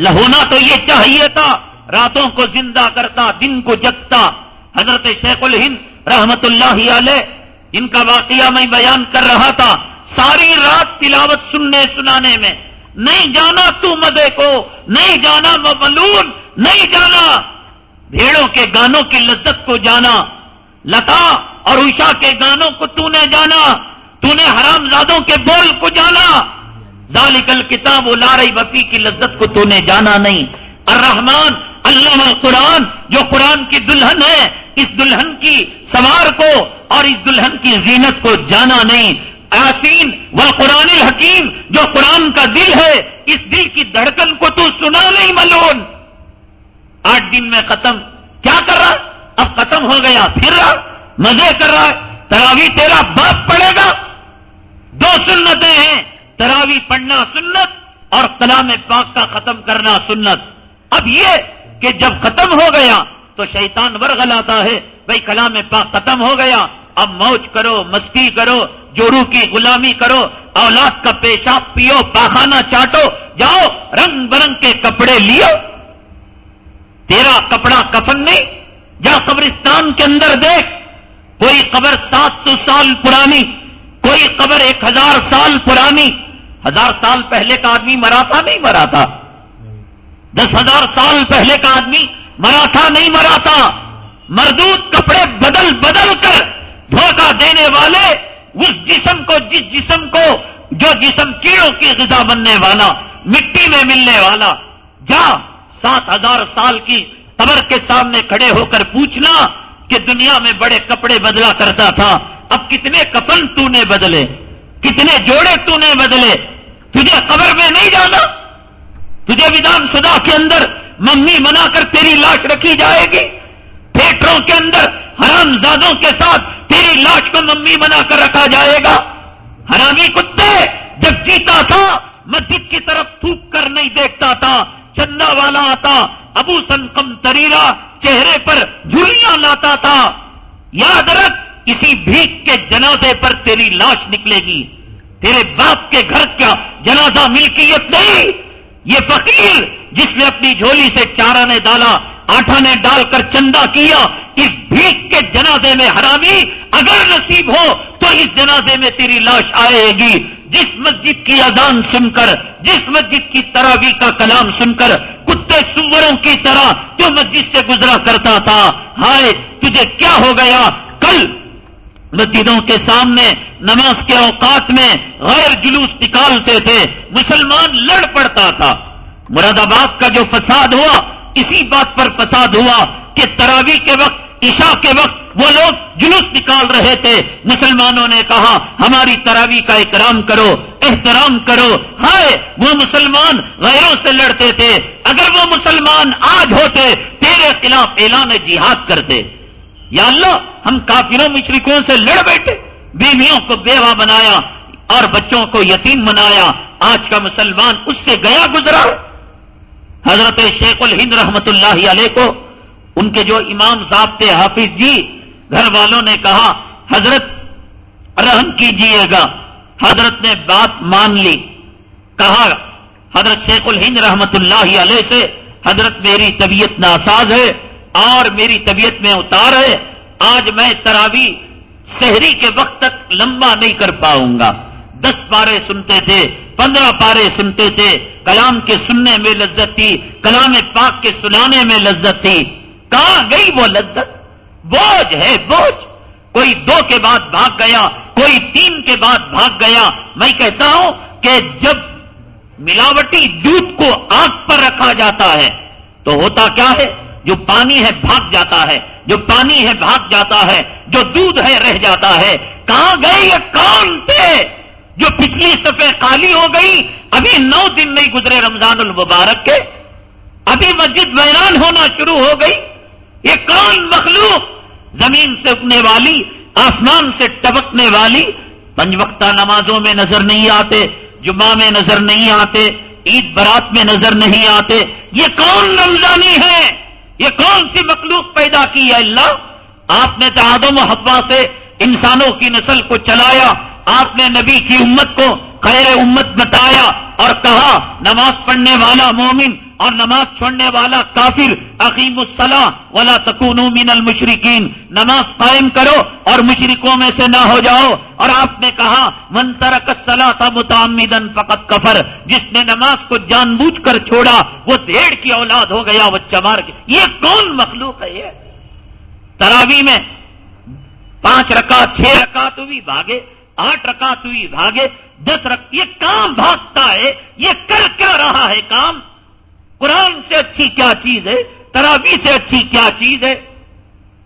ہونا تو یہ چاہیے تھا۔ راتوں کو زندہ کرتا، دن کو جگتا۔ حضرت شیخ الہند رحمت اللہ علیہ ان کا واقعہ میں بیان کر رہا تھا، ساری رات تلاوت سننے سنانے میں۔ نہیں جانا تو مزے کو، نہیں جانا ملون نہیں جانا۔ بھیڑوں کے گانوں کی لذت کو جانا۔ لتا اور عشا کے گانوں کو تو نے جانا۔ تو نے حرام زادوں کے بول کو جانا۔ ذالکل کتاب و لارئی بفی کی لذت کو تو نے جانا نہیں۔ الرحمان اللہ قرآن جو قرآن کی دلہن ہے، اس دلہن کی سوار کو اور اس دلہن کی زینت کو جانا نہیں۔ آسین و قرآن الحکیم جو قرآن کا دل ہے، اس دل کی دھڑکن کو تو سنا نہیں ملون آٹھ دن میں ختم۔ کیا کر رہا؟ اب ختم ہو گیا، پھر رہا۔ مزے کر رہا۔ تراوی تیرا باپ پڑے گا۔ دو سنتیں ہیں۔ تراوی پڑھنا سنت اور کلام پاک کا ختم کرنا سنت۔ اب یہ کہ جب ختم ہو گیا تو شیطان ورغل آتا ہے بھائی کلام پاک ختم ہو گیا۔ اب موج کرو، مستی کرو، جورو کی غلامی کرو، اولاد کا پیشاب پیو، پاخانہ چاٹو، جاؤ، رنگ برنگ کے کپڑے لیو۔ تیرا کپڑا کفن نہیں، جا قبرستان کے اندر دیکھ۔ کوئی قبر سات سو سال پرانی، کوئی قبر ایک ہزار سال پرانی۔ ہزار سال پہلے کا آدمی مرا تھا، نہیں مرا تھا۔ دس ہزار سال پہلے کا آدمی مرا تھا، نہیں مرا تھا۔ مردود کپڑے بدل بدل کر دھوکہ دینے والے اس جسم کو، جس جسم کو، جو جسم کیڑوں کی غذا بننے والا، مٹی میں ملنے والا۔ جا، سات ہزار سال کی قبر کے سامنے کھڑے ہو کر پوچھنا کہ دنیا میں بڑے کپڑے بدلا کرتا تھا۔ اب کتنے کپن تو نے بدلے؟ کتنے جوڑے تو نے بدلے؟ تجھے قبر میں نہیں جانا؟ تجھے ودھان سدا کے اندر ممی منا کر تیری لاش رکھی جائے گی۔ تھیٹروں کے اندر حرام زادوں کے ساتھ تیری لاش کو ممی بنا کر رکھا جائے گا۔ حرامی کتے جب جیتا تھا مسجد کی طرف تھوک کر نہیں دیکھتا تھا۔ چندہ والا آتا، ابو سنکم تریرا چہرے پر جھلیاں لاتا تھا۔ یاد رکھ کسی بھیک کے جنازے پر تیری لاش نکلے گی۔ تیرے باپ کے گھر کا جنازہ ملکیت نہیں۔ یہ فقیر جس نے اپنی جھولی سے چارہ نے ڈالا آٹھا نے ڈال کر چندہ کیا، اس بھیک کے جنازے میں حرامی اگر نصیب ہو تو اس جنازے میں تیری لاش آئے گی۔ جس مسجد کی اذان سن کر، جس مسجد کی تراوی کا کلام سن کر، کتے سوروں کی طرح جو مسجد سے گزرا کرتا تھا۔ ہائے، تجھے کیا ہو گیا؟ کل مسجدوں کے سامنے، نماز کے اوقات میں غیر جلوس نکالتے تھے، مسلمان لڑ پڑتا تھا۔ مراد آباد کا جو فساد ہوا، اسی بات پر فساد ہوا کہ تراوی کے وقت، عشاء کے وقت وہ لوگ جلوس نکال رہے تھے۔ مسلمانوں نے کہا، ہماری تراوی کا اکرام کرو، احترام کرو۔ ہائے، وہ مسلمان غیروں سے لڑتے تھے۔ اگر وہ مسلمان آج ہوتے، تیرے خلاف اعلان جہاد کرتے۔ یا اللہ، ہم کافروں مشرقوں سے لڑ بیٹھے، بیویوں کو بیوہ بنایا اور بچوں کو یتیم بنایا۔ آج کا مسلمان اس سے گیا گزرا۔ حضرت شیخ الہند رحمت اللہ علیہ کو ان کے جو امام صاحب تھے حافظ جی گھر والوں نے کہا، حضرت رحم کیجیے گا۔ حضرت نے بات مان لی۔ کہا، حضرت شیخ الہند رحمت اللہ علیہ سے، حضرت میری طبیعت ناساز ہے۔ اور میری طبیعت میں اتار ہے، آج میں تراوی شہری کے وقت تک لمبا نہیں کر پاؤں گا۔ دس پارے سنتے تھے، پندرہ پارے سنتے تھے، کلام کے سننے میں لذت تھی، کلام پاک کے سنانے میں لذت تھی۔ کہاں گئی وہ لذت؟ بوجھ ہے بوجھ۔ کوئی دو کے بعد بھاگ گیا، کوئی تین کے بعد بھاگ گیا۔ میں کہتا ہوں کہ جب ملاوٹی دودھ کو آگ پر رکھا جاتا ہے تو ہوتا کیا ہے؟ جو پانی ہے بھاگ جاتا ہے، جو پانی ہے بھاگ جاتا ہے، جو دودھ ہے رہ جاتا ہے۔ کہاں گئے یہ کون تھے جو پچھلی سفے خالی ہو گئی؟ ابھی نو دن نہیں گزرے رمضان المبارک کے۔ ابھی مسجد ویران ہونا شروع ہو گئی۔ یہ کون مخلوق؟ زمین سے اگنے والی، آسمان سے ٹبکنے والی۔ پنج وقتہ نمازوں میں نظر نہیں آتے، جمعہ میں نظر نہیں آتے، عید برات میں نظر نہیں آتے۔ یہ کون رمضانی ہے؟ یہ کون سی مخلوق پیدا کی ہے اللہ؟ آپ نے تعدم و حبا سے انسانوں کی نسل کو چلایا، آپ نے نبی کی امت کو خیر امت بتایا اور کہا، نماز پڑھنے والا مومن اور نماز چھوڑنے والا کافر عقیم الصلاح ولا تکون من المشرقین نماز قائم کرو اور مشرقوں میں سے نہ ہو جاؤ۔ اور آپ نے کہا، من ترک الصلاح تھا متعمدن فقط کفر۔ جس نے نماز کو جان بوجھ کر چھوڑا، وہ دیڑھ کی اولاد ہو گیا، وہ چمار کے یہ کون مخلوق ہے؟ یہ تراوی میں پانچ رکعت، چھ رکعت ہوئی، بھاگے۔ آٹھ رکعت ہوئی، بھاگے۔ دس رک یہ کام بھاگتا ہے، یہ کر کیا رہا ہے کام؟ قرآن سے اچھی کیا چیز ہے؟ تراوی سے اچھی کیا چیز ہے؟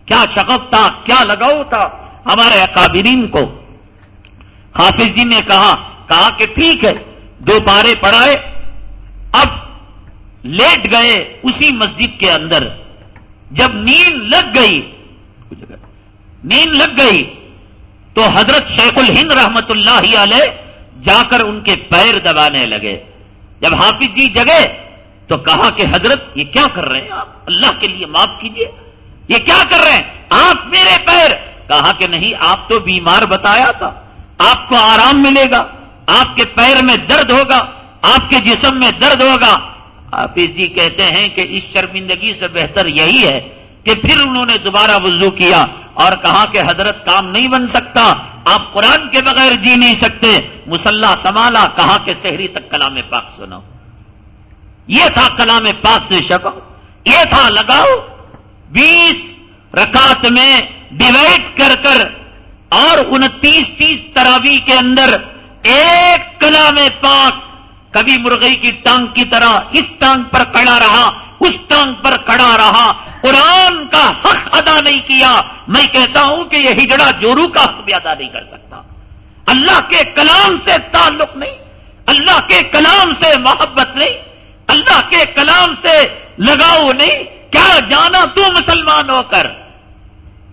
کیا شغف تھا؟ کیا لگاؤ تھا؟ ہمارے اکابرین کو۔ حافظ جی نے کہا کہا کہ ٹھیک ہے، دو پارے پڑھائے۔ اب لیٹ گئے اسی مسجد کے اندر۔ جب نیند لگ گئی، نیند لگ گئی تو حضرت شیخ الہند رحمت اللہ علیہ جا کر ان کے پیر دبانے لگے۔ جب حافظ جی جگے تو کہا کہ حضرت، یہ کیا کر رہے ہیں آپ؟ اللہ کے لیے معاف کیجیے۔ یہ کیا کر رہے ہیں؟ آپ میرے پیر۔ کہا کہ نہیں، آپ تو بیمار بتایا تھا۔ آپ کو آرام ملے گا۔ آپ کے پیر میں درد ہوگا۔ آپ کے جسم میں درد ہوگا۔ حافظ جی کہتے ہیں کہ اس شرمندگی سے بہتر یہی ہے کہ پھر انہوں نے دوبارہ وضو کیا اور کہا کہ حضرت کام نہیں بن سکتا۔ آپ قرآن کے بغیر جی نہیں سکتے۔ مسلح سنبھالا، کہا کہ شہری تک کلام پاک سنو یہ تھا کلام پاک سے شکو، یہ تھا لگاؤ۔ بیس رکعت میں ڈیوائڈ کر کر اور انتیس تیس تراوی کے اندر ایک کلام پاک کبھی مرغئی کی ٹانگ کی طرح اس ٹانگ پر کڑا رہا، اس ٹانگ پر کڑا رہا۔ قرآن کا حق ادا نہیں کیا۔ میں کہتا ہوں کہ یہ ہجڑا جورو کا حق بھی ادا نہیں کر سکتا۔ اللہ کے کلام سے تعلق نہیں، اللہ کے کلام سے محبت نہیں۔ اللہ کے کلام سے لگاؤ نہیں، کیا جانا تو مسلمان ہو کر؟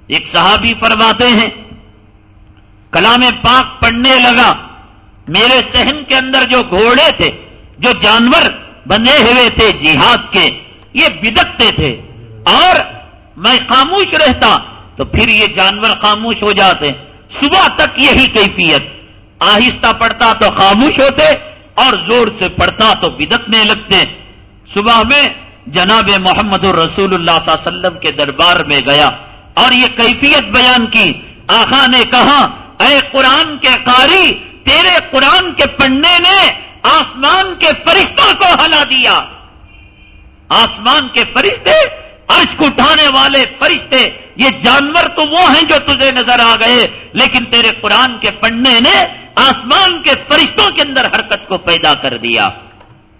ایک صحابی فرماتے ہیں، کلام پاک پڑھنے لگا۔ میرے سہن کے اندر جو گھوڑے تھے، جو جانور بنے ہوئے تھے جہاد کے، یہ بدکتے تھے۔ اور میں خاموش رہتا تو پھر یہ جانور خاموش ہو جاتے۔ صبح تک یہی کیفیت۔ آہستہ پڑتا تو خاموش ہوتے اور زور سے پڑتا تو بدکنے لگتے۔ صبح میں جناب محمد الرسول اللہ صلی اللہ علیہ وسلم کے دربار میں گیا اور یہ کیفیت بیان کی۔ آخا نے کہا، اے قرآن کے قاری، تیرے قرآن کے پڑھنے نے آسمان کے فرشتوں کو ہلا دیا۔ آسمان کے فرشتے، عرش کو اٹھانے والے فرشتے، یہ جانور تو وہ ہیں جو تجھے نظر آ گئے، لیکن تیرے قرآن کے پڑھنے نے آسمان کے فرشتوں کے اندر حرکت کو پیدا کر دیا۔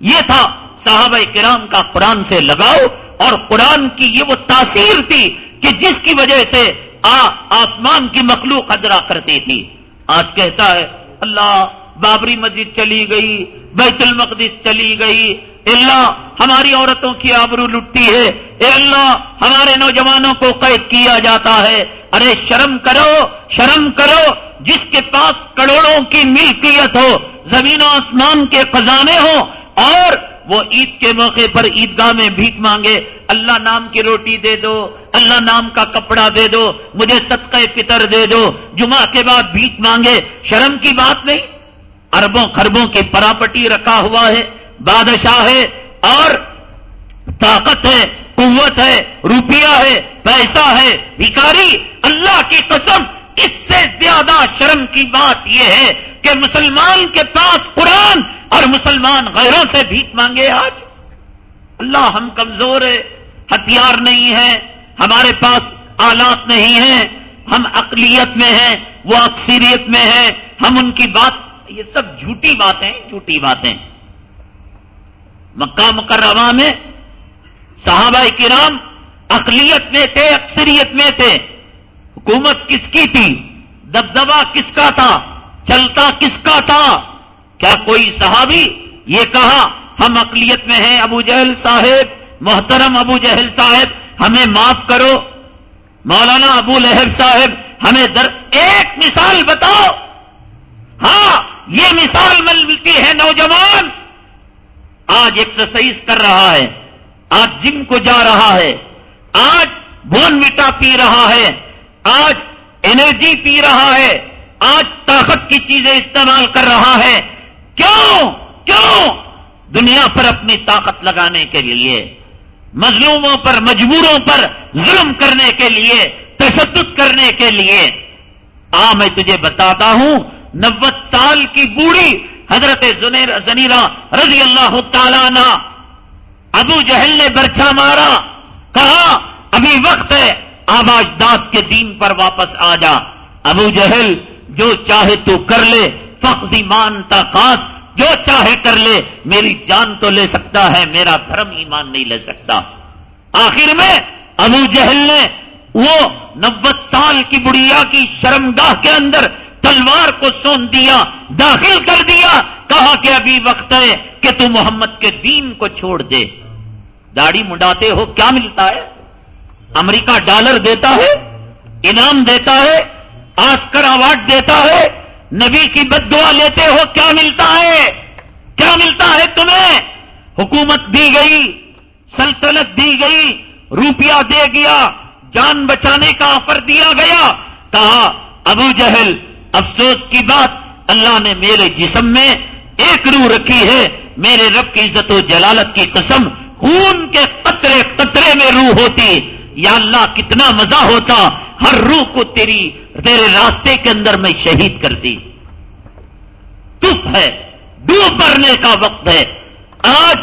یہ تھا صحابہ کرام کا قرآن سے لگاؤ اور قرآن کی یہ وہ تاثیر تھی کہ جس کی وجہ سے آ آسمان کی مخلوق ادرا کرتی تھی۔ آج کہتا ہے، اللہ بابری مسجد چلی گئی، بیت المقدس چلی گئی۔ اللہ، ہماری عورتوں کی آبرو لٹتی ہے۔ اے اللہ، ہمارے نوجوانوں کو قید کیا جاتا ہے۔ ارے، شرم کرو شرم کرو۔ جس کے پاس کروڑوں کی ملکیت ہو، زمین و آسمان کے خزانے ہوں، اور وہ عید کے موقع پر عیدگاہ میں بھیک مانگے، اللہ نام کی روٹی دے دو، اللہ نام کا کپڑا دے دو، مجھے صدقہ پتر دے دو، جمعہ کے بعد بھیک مانگے، شرم کی بات نہیں؟ اربوں خربوں کی پراپٹی رکھا ہوا ہے، بادشاہ ہے، اور طاقت ہے، قوت ہے، روپیہ ہے، پیسہ ہے، بھکاری، اللہ کی قسم اس سے زیادہ شرم کی بات یہ ہے کہ مسلمان کے پاس قرآن اور مسلمان غیروں سے بھیک مانگے آج۔ اللہ ہم کمزور ہے ہتھیار نہیں ہے ہمارے پاس آلات نہیں ہیں، ہم اقلیت میں ہیں، وہ اکثریت میں ہیں، ہم ان کی بات، یہ سب جھوٹی باتیں جھوٹی باتیں۔ مکہ مکرمہ میں صحابہ کرام اقلیت میں تھے، اکثریت میں تھے۔ حکومت کس کی تھی؟ دبدبا کس کا تھا؟ چلتا کس کا تھا؟ کیا کوئی صحابی یہ کہا، ہم اقلیت میں ہیں ابو جہل صاحب، محترم ابو جہل صاحب، ہمیں معاف کرو۔ مولانا ابو لہب صاحب، ہمیں در ایک مثال بتاؤ۔ ہاں یہ مثال ملتی ہے نوجوان۔ آج ایکسرسائز کر رہا ہے۔ آج جم کو جا رہا ہے۔ آج بون میٹا پی رہا ہے۔ آج انرجی پی رہا ہے، آج طاقت کی چیزیں استعمال کر رہا ہے۔ کیوں؟ کیوں؟ دنیا پر اپنی طاقت لگانے کے لیے، مظلوموں پر، مجبوروں پر ظلم کرنے کے لیے، تشدد کرنے کے لیے۔ آ، میں تجھے بتاتا ہوں، نوت سال کی بوڑھی حضرت زنیرا رضی اللہ تعالیٰ نا ابو جہل نے برچا مارا، کہا، ابھی وقت ہے آباش داد کے دین پر واپس آ جا۔ ابو جہل، جو چاہے تو کر لے فخی مانتا خاص، جو چاہے کر لے، میری جان تو لے سکتا ہے، میرا دھرم ایمان نہیں لے سکتا۔ آخر میں ابو جہل نے وہ نبت سال کی بڑھیا کی شرمگاہ کے اندر تلوار کو سون دیا، داخل کر دیا، کہا کہ ابھی وقت ہے کہ تو محمد کے دین کو چھوڑ دے۔ داڑھی مڈاتے ہو، کیا ملتا ہے؟ امریکہ ڈالر دیتا ہے، انعام دیتا ہے، آسکر اوارڈ دیتا ہے، نبی کی بد دعا لیتے ہو، کیا ملتا ہے؟ کیا ملتا ہے تمہیں؟ حکومت دی گئی، سلطنت دی گئی، روپیہ دے گیا، جان بچانے کا آفر دیا گیا۔ کہا، ابو جہل، افسوس کی بات، اللہ نے میرے جسم میں ایک روح رکھی ہے، میرے رب کی عزت و جلالت کی قسم، خون کے قطرے قطرے میں روح ہوتی۔ یا اللہ کتنا مزہ ہوتا، ہر روح کو تیری، تیرے راستے کے اندر میں شہید کر دی۔ تف ہے ڈوب برنے کا وقت ہے۔ آج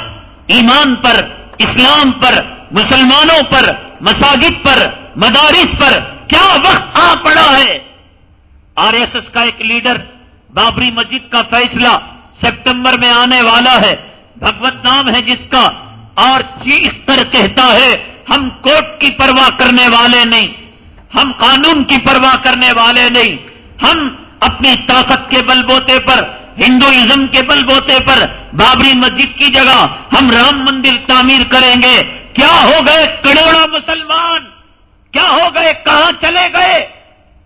ایمان پر، اسلام پر، مسلمانوں پر، مساجد پر، مدارس پر کیا وقت آ پڑا ہے؟ آر ایس ایس کا ایک لیڈر بابری مسجد کا فیصلہ سپٹمبر میں آنے والا ہے۔ بھگوت نام ہے جس کا۔ اور چیخ کر کہتا ہے، ہم کوٹ کی پرواہ کرنے والے نہیں، ہم قانون کی پرواہ کرنے والے نہیں، ہم اپنی طاقت کے بل بوتے پر، ہندوازم کے بل بوتے پر بابری مسجد کی جگہ ہم رام مندر تعمیر کریں گے۔ کیا ہو گئے کروڑوں مسلمان؟ کیا ہو گئے؟ کہاں چلے گئے؟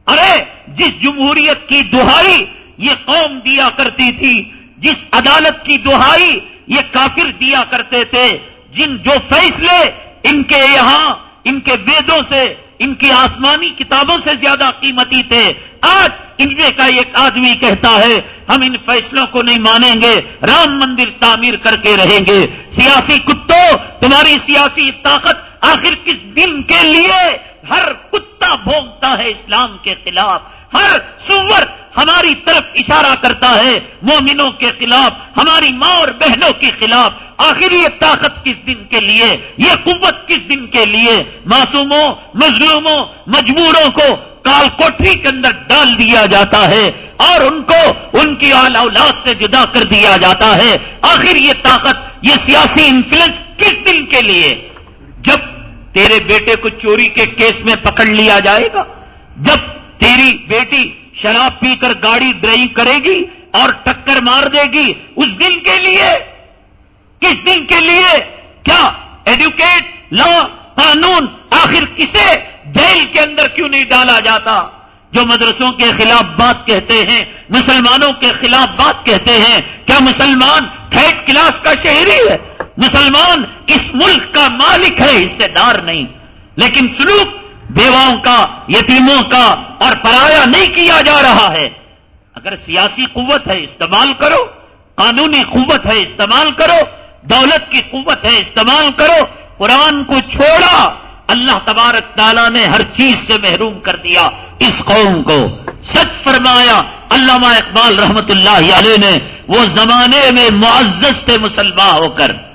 ارے، جس جمہوریت کی دہائی یہ قوم دیا کرتی تھی، جس عدالت کی دہائی یہ کافر دیا کرتے تھے جن جو فیصلے ان کے یہاں، ان کے ویدوں سے، ان کی آسمانی کتابوں سے زیادہ قیمتی تھے۔ آج ان میں کا ایک آدمی کہتا ہے، ہم ان فیصلوں کو نہیں مانیں گے، رام مندر تعمیر کر کے رہیں گے۔ سیاسی کتوں، تمہاری سیاسی طاقت آخر کس دن کے لیے ہر کتا بھونگتا ہے اسلام کے خلاف، ہر سور ہماری طرف اشارہ کرتا ہے مومنوں کے خلاف، ہماری ماں اور بہنوں کے خلاف۔ آخر یہ طاقت کس دن کے لیے؟ یہ قوت کس دن کے لیے؟ معصوموں، مظلوموں، مجبوروں کو کال کوٹری کے اندر ڈال دیا جاتا ہے اور ان کو ان کی آل اولاد سے جدا کر دیا جاتا ہے۔ آخر یہ طاقت، یہ سیاسی انفلوئنس کس دن کے لیے؟ جب تیرے بیٹے کو چوری کے کیس میں پکڑ لیا جائے گا۔ جب تیری بیٹی شراب پی کر گاڑی ڈرائیو کرے گی اور ٹکر مار دے گی، اس دن کے لیے؟ کس دن کے لیے؟ کیا ایڈوکیٹ، لا، قانون، آخر کسے جیل کے اندر کیوں نہیں ڈالا جاتا؟ جو مدرسوں کے خلاف بات کہتے ہیں، مسلمانوں کے خلاف بات کہتے ہیں، کیا مسلمان تھرڈ کلاس کا شہری ہے؟ مسلمان اس ملک کا مالک ہے حصے دار نہیں۔ لیکن سلوک بیواؤں کا، یتیموں کا اور پرایا نہیں کیا جا رہا ہے۔ اگر سیاسی قوت ہے، استعمال کرو۔ قانونی قوت ہے، استعمال کرو۔ دولت کی قوت ہے، استعمال کرو۔ قرآن کو چھوڑا۔ اللہ تبارک تعالیٰ نے ہر چیز سے محروم کر دیا۔ اس قوم کو سچ فرمایا۔ علامہ اقبال رحمت اللہ علیہ نے، وہ زمانے میں معزز تھے مسلمان ہو کر۔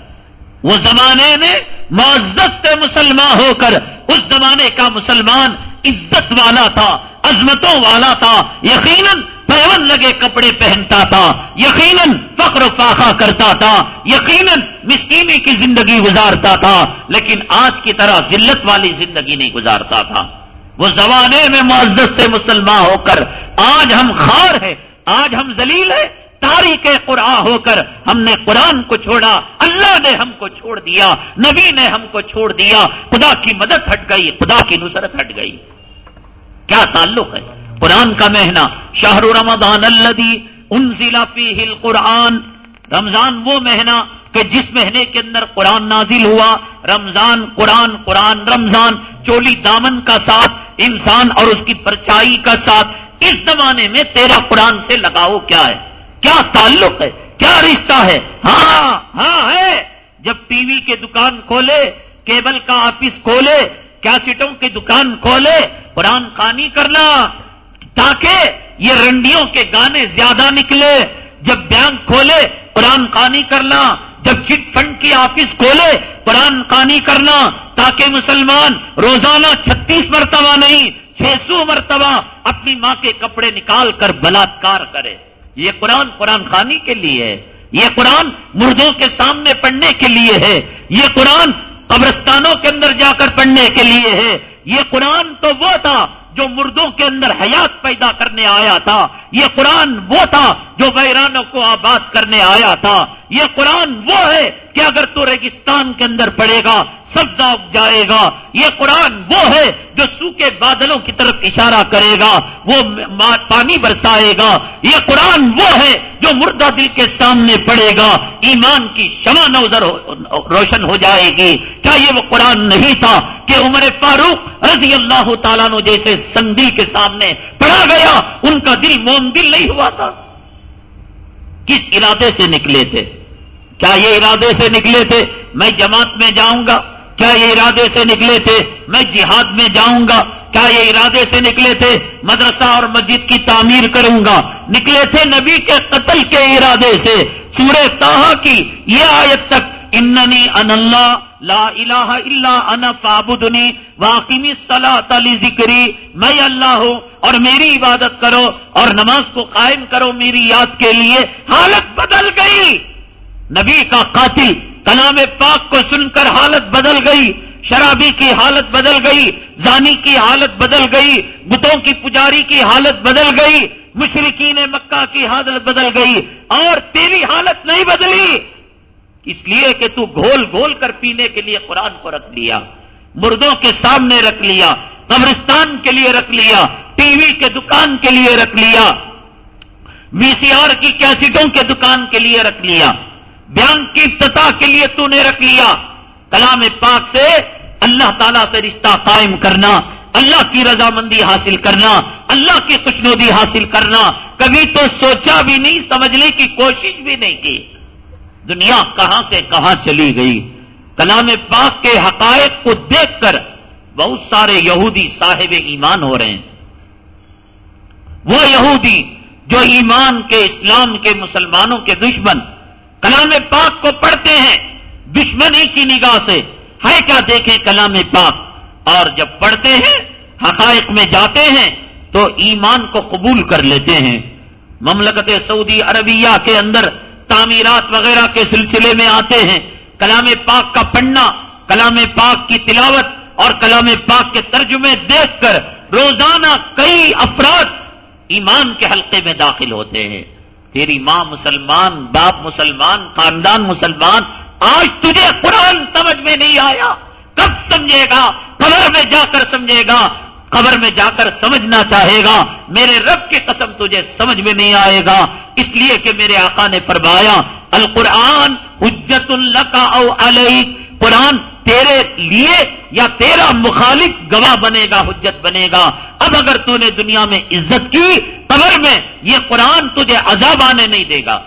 وہ زمانے میں معزز تھے مسلمان ہو کر اس زمانے کا مسلمان عزت والا تھا، عظمتوں والا تھا، یقیناً پیون لگے کپڑے پہنتا تھا، یقیناً فخر و فاقہ کرتا تھا، یقیناً مسکینی کی زندگی گزارتا تھا، لیکن آج کی طرح ذلت والی زندگی نہیں گزارتا تھا۔ وہ زمانے میں معزز سے مسلمان ہو کر آج ہم خار ہیں، آج ہم ذلیل ہیں تاریخ قرآن ہو کر ہم نے قرآن کو چھوڑا، اللہ نے ہم کو چھوڑ دیا، نبی نے ہم کو چھوڑ دیا، خدا کی مدد ہٹ گئی، خدا کی نصرت ہٹ گئی۔ کیا تعلق ہے؟ قرآن کا مہینہ شاہ رمضان الدی ان ضلع پی ہل قرآن رمضان وہ مہینہ کہ جس مہینے کے اندر قرآن نازل ہوا، رمضان قرآن قرآن رمضان، چولی دامن کا ساتھ، انسان اور اس کی پرچائی کا ساتھ۔ اس زمانے میں تیرا قرآن سے لگاؤ کیا ہے؟ کیا تعلق ہے؟ کیا رشتہ ہے؟ ہاں ہاں ہے۔ جب ٹی وی کے دکان کھولے، کیبل کا آفس کھولے، کیسٹوں کی دکان کھولے، قرآن خانی کرنا، تاکہ یہ رنڈیوں کے گانے زیادہ نکلے۔ جب بینک کھولے، قرآن خانی کرنا۔ جب چٹ فنڈ کی آفس کھولے، قرآن خانی کرنا۔ تاکہ مسلمان روزانہ چھتیس مرتبہ نہیں چھ سو مرتبہ اپنی ماں کے کپڑے نکال کر بلاತ್کار کرے۔ یہ قرآن قرآن خانی کے لیے ہے، یہ قرآن مردوں کے سامنے پڑھنے کے لیے ہے، یہ قرآن قبرستانوں کے اندر جا کر پڑھنے کے لیے ہے، یہ قرآن تو وہ تھا جو مردوں کے اندر حیات پیدا کرنے آیا تھا، یہ قرآن وہ تھا جو ویرانوں کو آباد کرنے آیا تھا۔ یہ قرآن وہ ہے کہ اگر تو ریگستان کے اندر پڑے گا، سبزہ اگ جائے گا۔ یہ قرآن وہ ہے جو سوکھے بادلوں کی طرف اشارہ کرے گا، وہ پانی برسائے گا۔ یہ قرآن وہ ہے جو مردہ دل کے سامنے پڑے گا، ایمان کی شمع نوزر روشن ہو جائے گی۔ کیا یہ وہ قرآن نہیں تھا کہ عمر فاروق رضی اللہ تعالیٰ نے جیسے سنگل کے سامنے پڑا گیا، ان کا دل موم دل نہیں ہوا تھا۔ کس ارادے سے نکلے تھے؟ کیا یہ ارادے سے نکلے تھے؟ میں جماعت میں جاؤں گا۔ کیا یہ ارادے سے نکلے تھے؟ میں جہاد میں جاؤں گا۔ کیا یہ ارادے سے نکلے تھے؟ مدرسہ اور مسجد کی تعمیر کروں گا۔ نکلے تھے نبی کے قتل کے ارادے سے۔ سورہ تاہا کی یہ آیت تک، اننی ان اللہ لا الہ الا انا فابدنی واقعی صلاح تعلی ذکری میں اللہ ہوں اور میری عبادت کرو اور نماز کو قائم کرو میری یاد کے لیے، حالت بدل گئی۔ نبی کا قاتل کلام پاک کو سن کر حالت بدل گئی، شرابی کی حالت بدل گئی، زانی کی حالت بدل گئی، بتوں کی پجاری کی حالت بدل گئی مشرقین مکہ کی حالت بدل گئی۔ اور تیری حالت نہیں بدلی۔ اس لیے کہ تو گھول گھول کر پینے کے لیے قرآن کو رکھ لیا مردوں کے سامنے رکھ لیا، قبرستان کے لیے رکھ لیا، ٹی وی کے دکان کے لیے رکھ لیا، وی سی آر کی کیسٹوں کے دکان کے لیے رکھ لیا بیان کی افتتاح کے لیے تو نے رکھ لیا۔ کلام پاک سے اللہ تعالیٰ سے رشتہ قائم کرنا، اللہ کی رضامندی حاصل کرنا، اللہ کی خوشنودی حاصل کرنا۔ کبھی تو سوچا بھی نہیں، سمجھنے کی کوشش بھی نہیں کی۔ دنیا کہاں سے کہاں چلی گئی۔ کلام پاک کے حقائق کو دیکھ کر بہت سارے یہودی صاحب ایمان ہو رہے ہیں۔ وہ یہودی جو ایمان کے، اسلام کے، مسلمانوں کے دشمن کلام پاک کو پڑھتے ہیں، دشمنی کی نگاہ سے۔ ہے کیا دیکھیں کلام پاک۔ اور جب پڑھتے ہیں، حقائق میں جاتے ہیں، تو ایمان کو قبول کر لیتے ہیں۔ مملکت سعودی عربیہ کے اندر تعمیرات وغیرہ کے سلسلے میں آتے ہیں۔ کلام پاک کا پڑھنا، کلام پاک کی تلاوت اور کلام پاک کے ترجمے دیکھ کر روزانہ کئی افراد ایمان کے حلقے میں داخل ہوتے ہیں۔ تیری ماں مسلمان، باپ مسلمان، خاندان مسلمان، آج تجھے قرآن سمجھ میں نہیں آیا۔ کب سمجھے گا؟ قبر میں جا کر سمجھے گا۔ قبر میں جا کر سمجھنا چاہے گا، میرے رب کی قسم تجھے سمجھ میں نہیں آئے گا۔ اس لیے کہ میرے آقا نے فرمایا، القرآن حجت اللہ کا او علیہ قرآن تیرے لیے یا تیرا مخالف گواہ بنے گا، حجت بنے گا۔ اب اگر تو نے دنیا میں عزت کی، قبر میں یہ قرآن تجھے عذاب آنے نہیں دے گا۔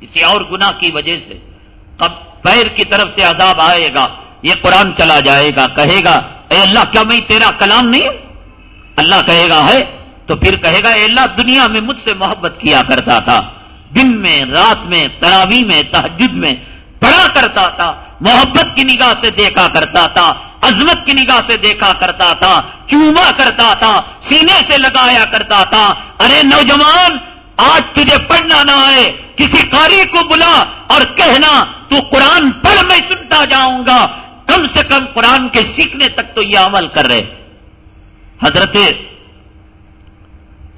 کسی اور گنا کی وجہ سے پیر کی طرف سے عذاب آئے گا، یہ قرآن چلا جائے گا، کہے گا اے اللہ، کیا میں تیرا کلام نہیں ہوں؟ اللہ کہے گا، ہے۔ تو پھر کہے گا، اے اللہ، دنیا میں مجھ سے محبت کیا کرتا تھا، دن میں، رات میں، تراوی میں تحجد میں، پڑھا کرتا تھا، محبت کی نگاہ سے دیکھا کرتا تھا، عظمت کی نگاہ سے دیکھا کرتا تھا، چوما کرتا تھا، سینے سے لگایا کرتا تھا۔ ارے نوجوان، آج تجھے پڑھنا نہ آئے، کسی قاری کو بلا اور کہنا، تو قرآن پڑھ میں سنتا جاؤں گا۔ کم سے کم قرآن کے سیکھنے تک تو یہ عمل کر رہے حضرت